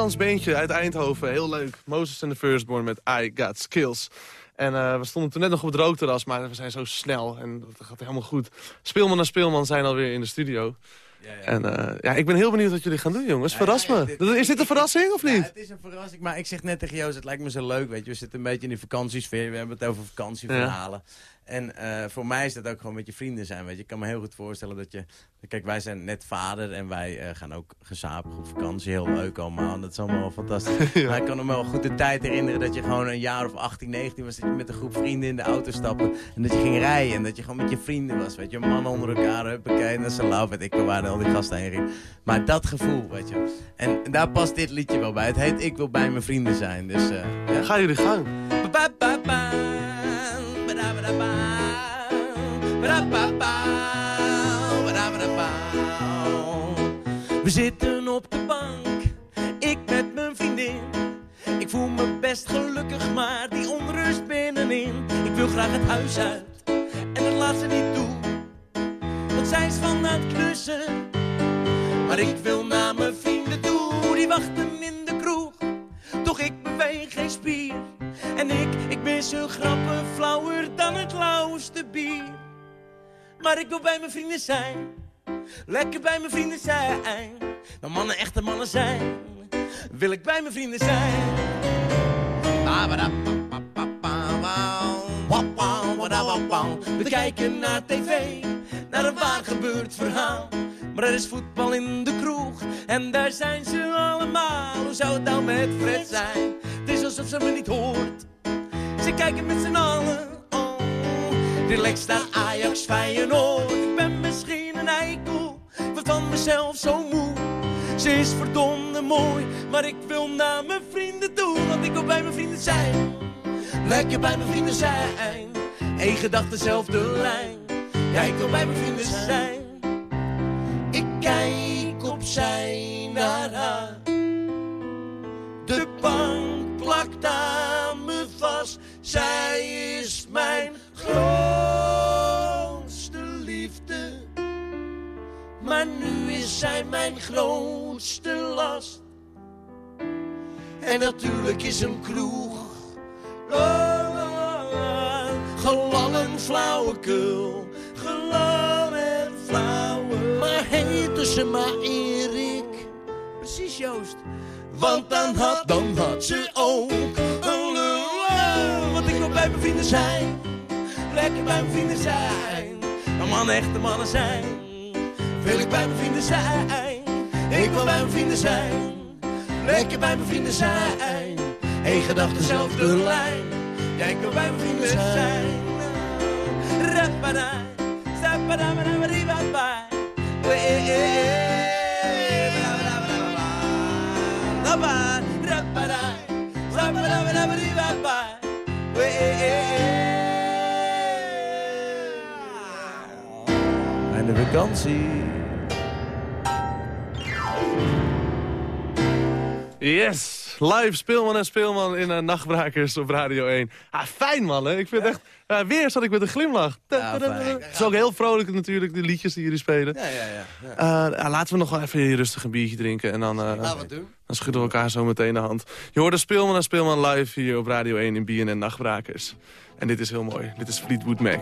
Nederlands beentje uit Eindhoven. Heel leuk. Moses and the Firstborn met I Got Skills. En eh, we stonden toen net nog op het rookterras, maar we zijn zo snel. En dat gaat helemaal goed. Speelman en Speelman zijn alweer in de studio. Ja, ja. En eh, ja, ik ben heel benieuwd wat jullie gaan doen, jongens. Verras ja, me. dit- is dit een verrassing of Ja, niet? het is een verrassing, maar ik zeg net tegen Joost, het lijkt me zo leuk, weet je. We zitten een beetje in die vakantiesfeer, we hebben het over vakantieverhalen. En eh, voor mij is dat ook gewoon met je vrienden zijn, weet je. Ik kan me heel goed voorstellen dat je... Kijk, wij zijn net vader en wij eh, gaan ook gezapig op vakantie. Heel leuk allemaal, dat is allemaal fantastisch. [LAUGHS] Maar ik kan me wel goed de tijd herinneren dat je gewoon een jaar of 18, 19 was. Dat je met een groep vrienden in de auto stapte. En dat je ging rijden en dat je gewoon met je vrienden was, weet je. Mannen onder elkaar, huppakee, en dat is een lauw, weet ik waar al die gasten heen gingen. Maar dat gevoel, weet je. En, daar past dit liedje wel bij. Het heet Ik wil bij mijn vrienden zijn, dus... eh, ja. Ga jullie gang. Ba-ba-ba-ba, ba-da-ba-da-ba, We zitten op de bank, ik met mijn vriendin. Ik voel me best gelukkig, maar die onrust binnenin. Ik wil graag het huis uit en het laat ze niet toe. Want zij is van het klussen, maar ik wil naar mijn vrienden toe. Die wachten in de kroeg, toch ik beweeg geen spier. En ik, ik ben zo grappig flauwer dan het lauwste bier. Maar ik wil bij mijn vrienden zijn, lekker bij mijn vrienden zijn. Dan mannen echte mannen zijn, wil ik bij mijn vrienden zijn. We kijken naar tv, naar een waar gebeurd verhaal. Maar er is voetbal in de kroeg en daar zijn ze allemaal. Hoe zou het nou met Fred zijn? Het is alsof ze me niet hoort. Ze kijken met z'n allen. Oh, relax naar Ajax Feyenoord. Ik ben misschien mezelf zo moe. Ze is verdomde mooi, maar ik wil naar mijn vrienden toe. Want ik wil bij mijn vrienden zijn. Lekker bij mijn vrienden zijn. Eén gedachte, dezelfde lijn. Ja, ik wil bij mijn vrienden zijn. Ik kijk opzij naar haar. De bank plakt aan me vast. Zij is mijn grootste liefde. Maar nu is zij mijn grootste last. En natuurlijk is een kroeg. Gelal en flauwekul. Gelal en flauwekul. Maar heet ze maar Erik. Precies Joost. Want dan had, dan had ze ook een lul. Want ik wil bij mijn vrienden zijn. Lekker bij mijn vrienden zijn. Een man echte mannen zijn. Wil ik bij mijn vrienden zijn. Ik wil bij mijn vrienden zijn. Lekker bij mijn vrienden zijn. Eén gedachte, zelfde lijn. Ja, ik wil bij mijn vrienden zijn. Rappada, sappada, maar wapai. Rappada, sappada, manamari, wapai. En de vakantie. Yes, live Speelman en Speelman in uh, Nachtbrakers op Radio 1. Ah, fijn man, hè? Ik vind echt... Uh, weer zat ik met een glimlach. het is ook heel vrolijk natuurlijk, de liedjes die jullie spelen. Ja, ja, ja. ja. Uh, laten we nog wel even rustig een biertje drinken. En dan, Gaan we doen. dan schudden we elkaar zo meteen de hand. Je hoorde Speelman en Speelman live hier op Radio 1 in BNN Nachtbrakers. En dit is heel mooi. Dit is Fleetwood Mac.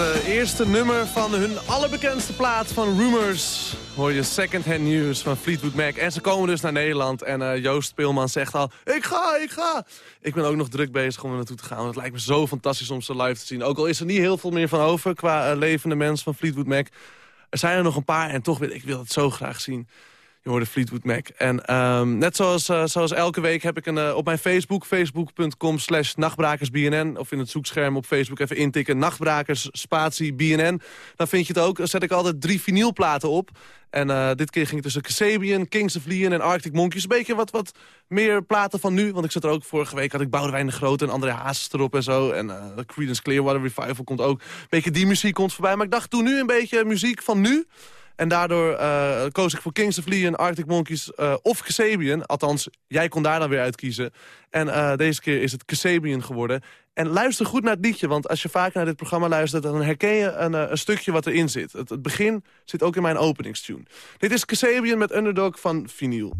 Uh, eerste nummer van hun allerbekendste plaat van Rumors. Hoor je Second Hand News van Fleetwood Mac. En ze komen dus naar Nederland. En uh, Joost Speelman zegt al, ik ga, ik ga. Ik ben ook nog druk bezig om er naartoe te gaan. Want het lijkt me zo fantastisch om ze live te zien. Ook al is er niet heel veel meer van over qua uh, levende mens van Fleetwood Mac. Er zijn er nog een paar en toch wil ik wil het zo graag zien. Je hoorde Fleetwood Mac. En um, net zoals, uh, zoals elke week heb ik een, uh, op mijn Facebook... facebook.com slash nachtbrakersbnn... of in het zoekscherm op Facebook even intikken... nachtbrakers spatie BNN. Dan vind je het ook. Dan zet ik altijd drie vinylplaten op. En uh, dit keer ging het tussen Kasabian, Kings of Leon en Arctic Monkeys. Een beetje wat, wat meer platen van nu. Want ik zat er ook vorige week, had ik Boudewijn de Grote en André Hazes erop en zo. En uh, Creedence Clearwater Revival komt ook. Een beetje die muziek komt voorbij. Maar ik dacht toen nu een beetje muziek van nu... En daardoor uh, koos ik voor Kings of Leon, Arctic Monkeys uh, of Kasabian. Althans, jij kon daar dan weer uitkiezen. En uh, deze keer is het Kasabian geworden. En luister goed naar het liedje, want als je vaak naar dit programma luistert... dan herken je een, een stukje wat erin zit. Het, het, begin zit ook in mijn openingstune. Dit is Kasabian met Underdog van Vinyl.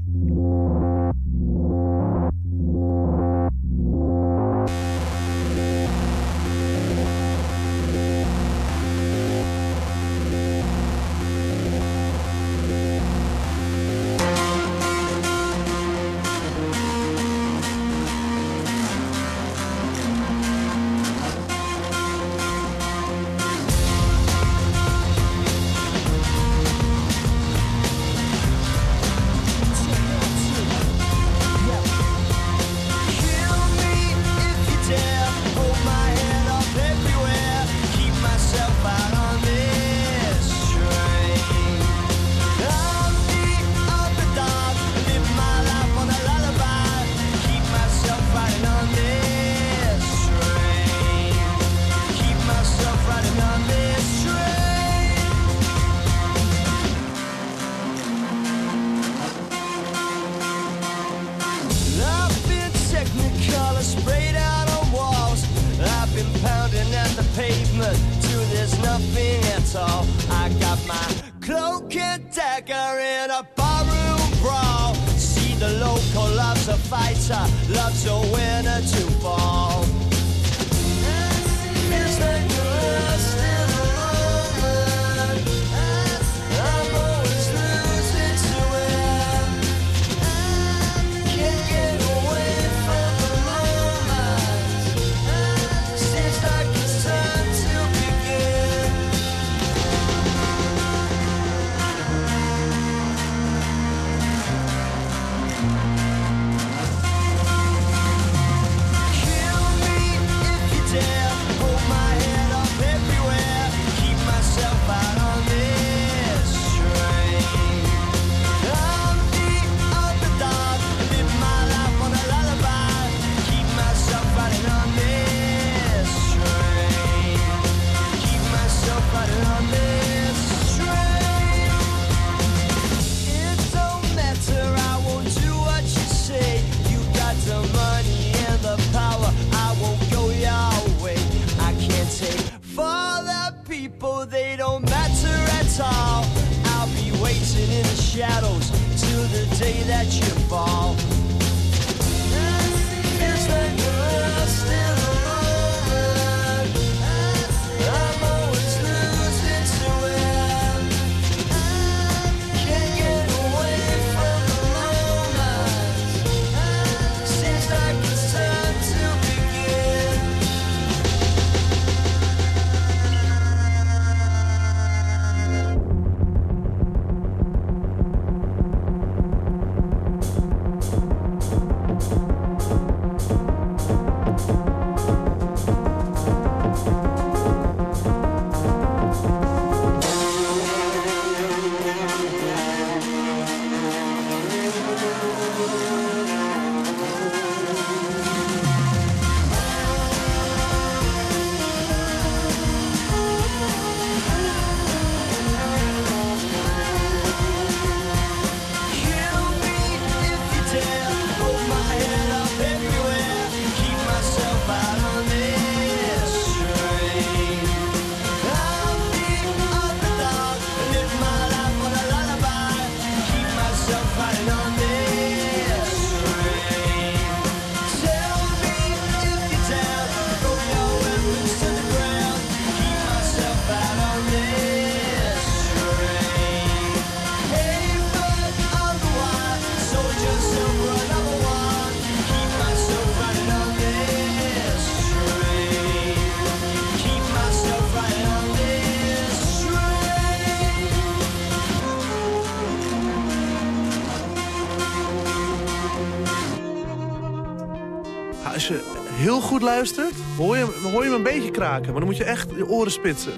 Hoor je, hoor je hem een beetje kraken. Maar dan moet je echt je oren spitsen.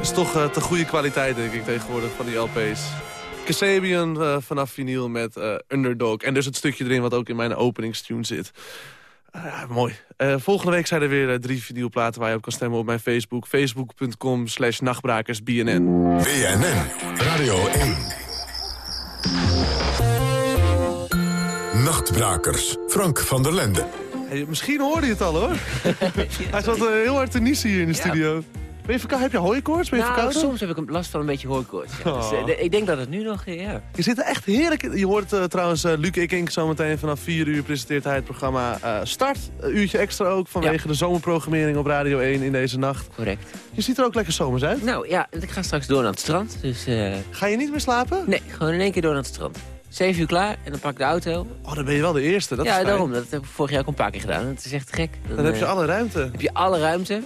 is toch eh, te goede kwaliteit, denk ik, tegenwoordig van die LP's. Kasabian eh, vanaf vinyl met eh, Underdog. En dus het stukje erin wat ook in mijn openingstune zit. Ah, ja, mooi. Eh, volgende week zijn er weer drie vinylplaten waar je op kan stemmen op mijn Facebook. Facebook.com slash nachtbrakersbnn. BNN Radio 1. Nachtbrakers, Frank van der Lende. Hey, misschien hoorde je het al, hoor. [LAUGHS] Hij zat eh, heel hard te niezen hier in de studio. Ben je verkouden? Heb je hooikoorts? Ben je Nou, soms heb ik last van een beetje hooikoorts. Ja. Dus, eh, Oh. de- ik denk dat het nu nog, eh, ja. Je zit er echt heerlijk in. Je hoort eh, trouwens uh, Luc Ikink zometeen vanaf 4 uur presenteert hij het programma eh, Start. Een uurtje extra ook vanwege de zomerprogrammering op Radio 1 in deze nacht. Correct. Je ziet er ook lekker zomers uit. Nou ja, ik ga straks door naar het strand. Dus, eh, Ga je niet meer slapen? Nee, gewoon in één keer door naar het strand. Zeven uur klaar en dan pak ik de auto. Oh, dan ben je wel de eerste. Dat ja, is daarom. Dat heb ik vorig jaar ook een paar keer gedaan. Dat is echt gek. Dan heb je eh, alle ruimte. Heb je alle ruimte.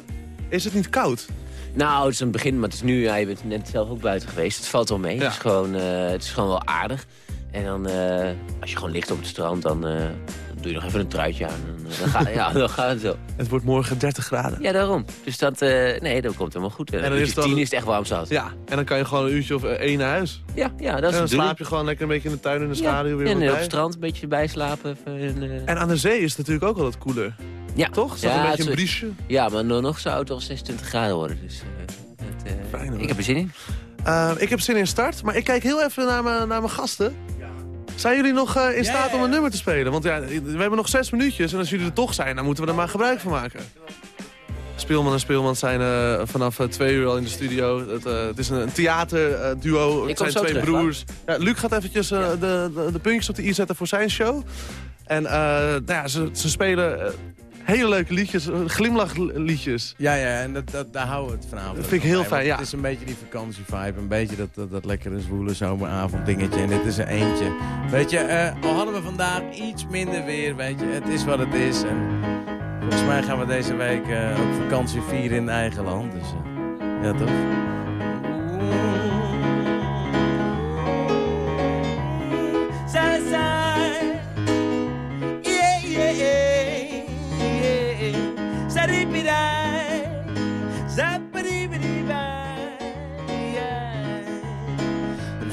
Is het niet koud? Nou, het is een begin, maar het is nu... Ja, je bent net zelf ook buiten geweest. Het valt wel mee. Het, is gewoon, eh, het is gewoon wel aardig. En dan, eh, als je gewoon ligt op het strand, dan, dan doe je nog even een truitje aan. En, eh, dan, gaat, ja, [LAUGHS] dan gaat het zo. Het wordt morgen 30 graden. Ja, daarom. Dus dat, eh, nee, dat komt helemaal goed. En dan dan is is het dan- tien is het echt warm zat. Ja, en dan kan je gewoon een uurtje of eh, één naar huis. Ja, ja, dat is En dan slaap je gewoon lekker een beetje in de tuin in de schaduw. weer en eh, op bij. het strand een beetje bijslapen. En, eh, En aan de zee is het natuurlijk ook altijd koeler. ja. Toch? Is dat ja, een beetje een briesje? Ja, maar nog nog zou het wel 26 graden worden. Dus eh, het, eh, ik heb er zin in. Eh, ik heb zin in start, maar ik kijk heel even naar mijn, naar mijn gasten. Zijn jullie nog uh, in staat om een nummer te spelen? Want ja, we hebben nog zes minuutjes en als jullie er toch zijn, dan moeten we er maar gebruik van maken. Speelman en Speelman zijn uh, vanaf uh, twee uur al in de studio. Het, uh, het is een, een theaterduo. het zijn twee terug, broers. Ja, Luc gaat eventjes ja. de, de, de, puntjes op de i zetten voor zijn show. En nou ja, ze, ze spelen hele leuke liedjes, glimlachliedjes. Ja, ja, en dat, dat, daar houden we het vanavond Dat vind ik heel fijn, ja. Het is een beetje die vakantievibe, een beetje dat, dat, dat lekkere zwoele zomeravond dingetje. En dit is er eentje. Weet je, al hadden we vandaag iets minder weer, weet je, het is wat het is. En Volgens mij gaan we deze week uh, ook vakantie vieren in eigen land. Dus uh, ja, toch?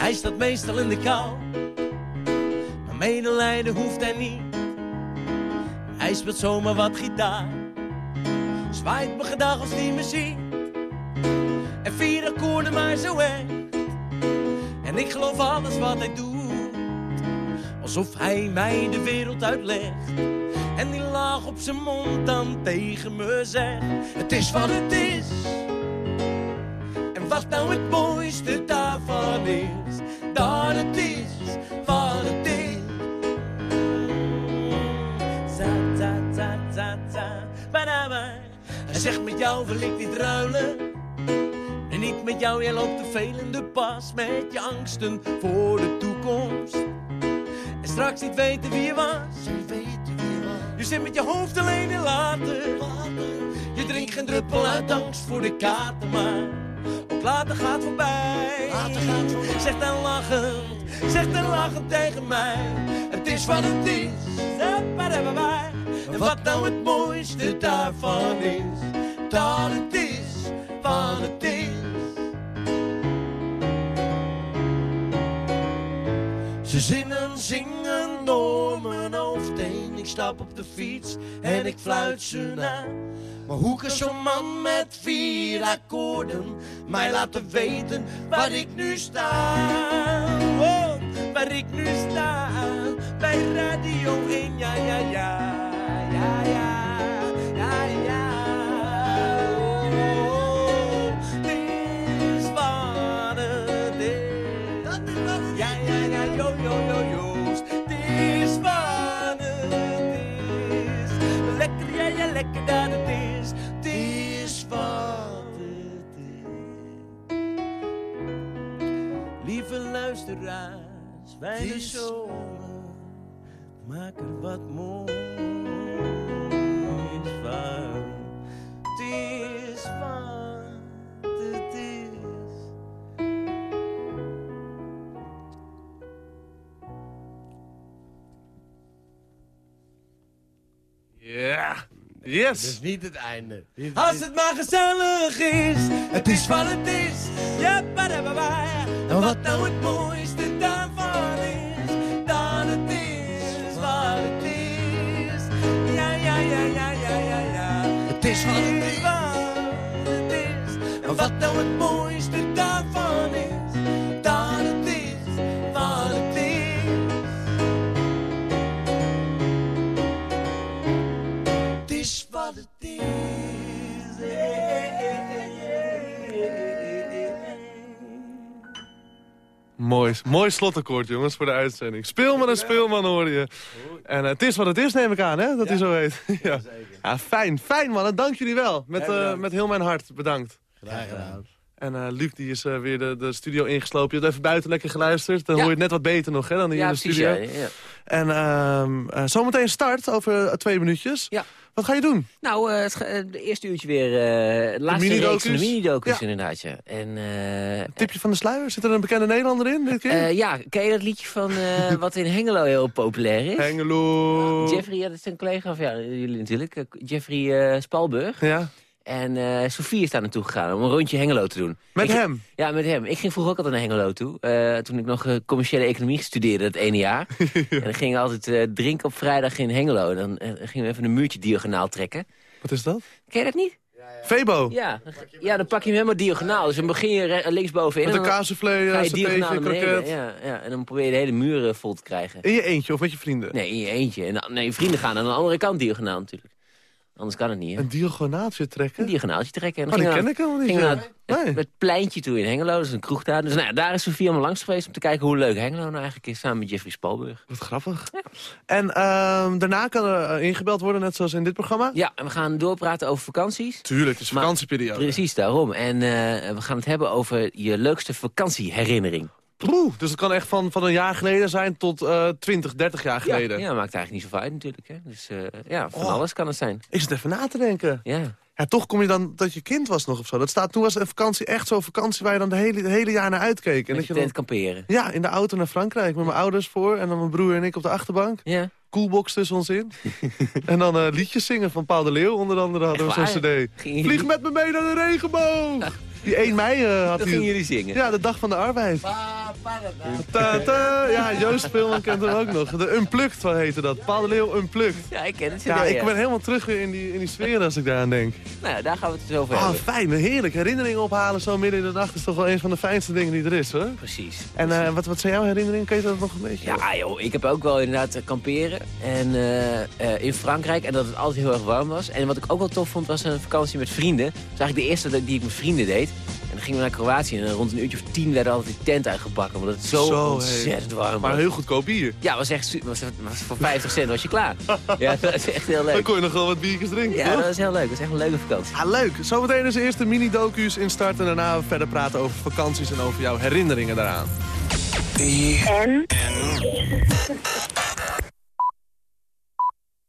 Hij staat meestal in de kou, maar medelijden hoeft hij niet. Hij speelt zomaar wat gitaar. Zwaait me gedag als die me ziet. En vier akkoorden maar zo echt. En ik geloof alles wat hij doet. Alsof hij mij de wereld uitlegt. En die laag op zijn mond dan tegen me zegt. Het is wat het is. En wat nou het mooiste daarvan is. Dat het is wat het is. Hij zegt met jou wil ik niet ruilen. En niet met jou, jij loopt de pas. Met je angsten voor de toekomst. En straks niet weten wie je was. Je zit met je hoofd alleen in later. Je drinkt geen druppel uit angst voor de kaarten, maar ook later gaat voorbij. Zegt dan lachend, zegt dan lachend tegen mij. Het is wat het is. En wat nou het mooiste daarvan is, dat het is wat het is. Zinnen zingen door mijn hoofd heen. Ik stap op de fiets en ik fluit ze na. Maar hoe kan zo'n man met vier akkoorden mij laten weten waar ik nu sta? Oh, waar ik nu sta, bij Radio 1, ja, ja, ja ja, ja, ja, Lekker, dat het is. Dit is wat het is. Lieve luisteraars, wij de zomer, maak er wat mooi. Yes. Dat is niet het einde. Als het maar gezellig is, het is wat het is. Ja, En wat nou het mooiste Mooi, mooi slotakkoord, jongens, voor de uitzending. Speelman en speelman, hoor je. En uh, het is wat het is, neem ik aan, hè, dat hij zo heet. [LAUGHS] ja. ja, fijn, fijn, man. En dank jullie wel. Met, uh, met heel mijn hart, bedankt. Graag gedaan. En uh, Luc die is uh, weer de, de studio ingeslopen. Je hebt even buiten lekker geluisterd. Dan ja. hoor je het net wat beter nog hè, dan hier ja, in de studio. Precies, ja, ja. En uh, zometeen start over twee minuutjes. Wat ga je doen? Nou, het de eerste uurtje weer de laatste mini reeks van de mini-docus inderdaad. Ja. En, Tipje van de sluier? Zit er een bekende Nederlander in dit keer? ja, ken je dat liedje van [LAUGHS] wat in Hengelo heel populair is? Hengelo. Jeffrey, ja, dat is een collega van ja, jullie natuurlijk. Jeffrey Spalburg. Ja. En uh, Sofie is daar naartoe gegaan om een rondje Hengelo te doen. Met ik, hem? Ja, met hem. Ik ging vroeger ook altijd naar Hengelo toe. Uh, toen ik nog uh, commerciële economie studeerde, dat ene jaar. [LAUGHS] en dan gingen we altijd drinken op vrijdag in Hengelo. En dan gingen we even een muurtje diagonaal trekken. Wat is dat? Ken je dat niet? Febo? Ja, ja, dan pak je hem helemaal diagonaal. Dus dan begin je linksbovenin. Met een kaasvlees, je satéetje, diagonaal naar beneden. kroket. Ja, ja, en dan probeer je de hele muren vol te krijgen. In je eentje of met je vrienden? Nee, in je eentje. En, nee, vrienden gaan aan de andere kant diagonaal natuurlijk. Anders kan het niet, hè? Een diagonaaltje trekken? Een diagonaaltje trekken. En Oh, die ken ik helemaal niet, ja. naar het, het pleintje toe in Hengelo. Dat is een kroeg daar. Dus nou, daar is Sofie allemaal langs geweest om te kijken hoe leuk Hengelo nou eigenlijk is. Samen met Jeffrey Spalburg. Wat grappig. En ehm, daarna kan er eh, ingebeld worden, net zoals in dit programma? Ja, en we gaan doorpraten over vakanties. Tuurlijk, het is Maar- vakantieperiode. Precies, daarom. En eh, we gaan het hebben over je leukste vakantieherinnering. Dus het kan echt van, van een jaar geleden zijn tot eh 20, 30 jaar geleden. Ja, ja, maakt eigenlijk niet zoveel uit natuurlijk. Hè? Dus eh, ja, van Oh. alles kan het zijn. Ik zit even na te denken. Ja. Ja, toch kom je dan dat je kind was nog of zo. Dat staat, toen was een vakantie echt zo'n vakantie waar je dan de hele, de hele jaar naar uitkeek. En Met dat je tent dan, kamperen. ja, in de auto naar Frankrijk met mijn ouders voor. En dan mijn broer en ik op de achterbank. Ja. Coolbox tussen ons in. [LAUGHS] en dan eh, liedjes zingen van Paul de Leeuw onder andere hadden we Echt zo'n waar? cd. Vlieg met me mee naar de regenboog. [LAUGHS] Die 1 mei eh, had Dat hij. gingen jullie zingen. Ja, de dag van de arbeid. Ta, ta. Ja, Joost Speelman kent hem ook nog. De Unplugged, wat heette dat? Paul de Leeuw Unplugged. Ja, ik ken het. Ja, ik ben helemaal terug weer in die, in die sfeer als ik daaraan denk. Nou ja, daar gaan we het dus over Oh, hebben. fijn. Heerlijk. Herinneringen ophalen zo midden in de nacht is toch wel een van de fijnste dingen die er is, hoor. Precies. En eh, wat, wat zijn jouw herinneringen? Kan je dat nog een beetje? Ja, joh, ik heb ook wel inderdaad eh, kamperen. En eh, eh, in Frankrijk. En dat het altijd heel erg warm was. En wat ik ook wel tof vond, was een vakantie met vrienden. Dat was eigenlijk de eerste die ik met vrienden deed. En dan gingen we naar Kroatië. En rond een uurtje of tien werd altijd die tent uitgebakken. Omdat het zo, Zo, ontzettend warm was. Maar heel goedkoop bier. Ja, was echt was, was voor 50 cent was je klaar. [LAUGHS] ja, dat was echt heel Dan leuk. kon je nog wel wat biertjes drinken, Ja, toch? dat was heel leuk. Dat was echt een leuke vakantie. Ah, leuk. Zometeen is eerst de mini-docu's instarten. En daarna verder praten over vakanties en over jouw herinneringen daaraan. En?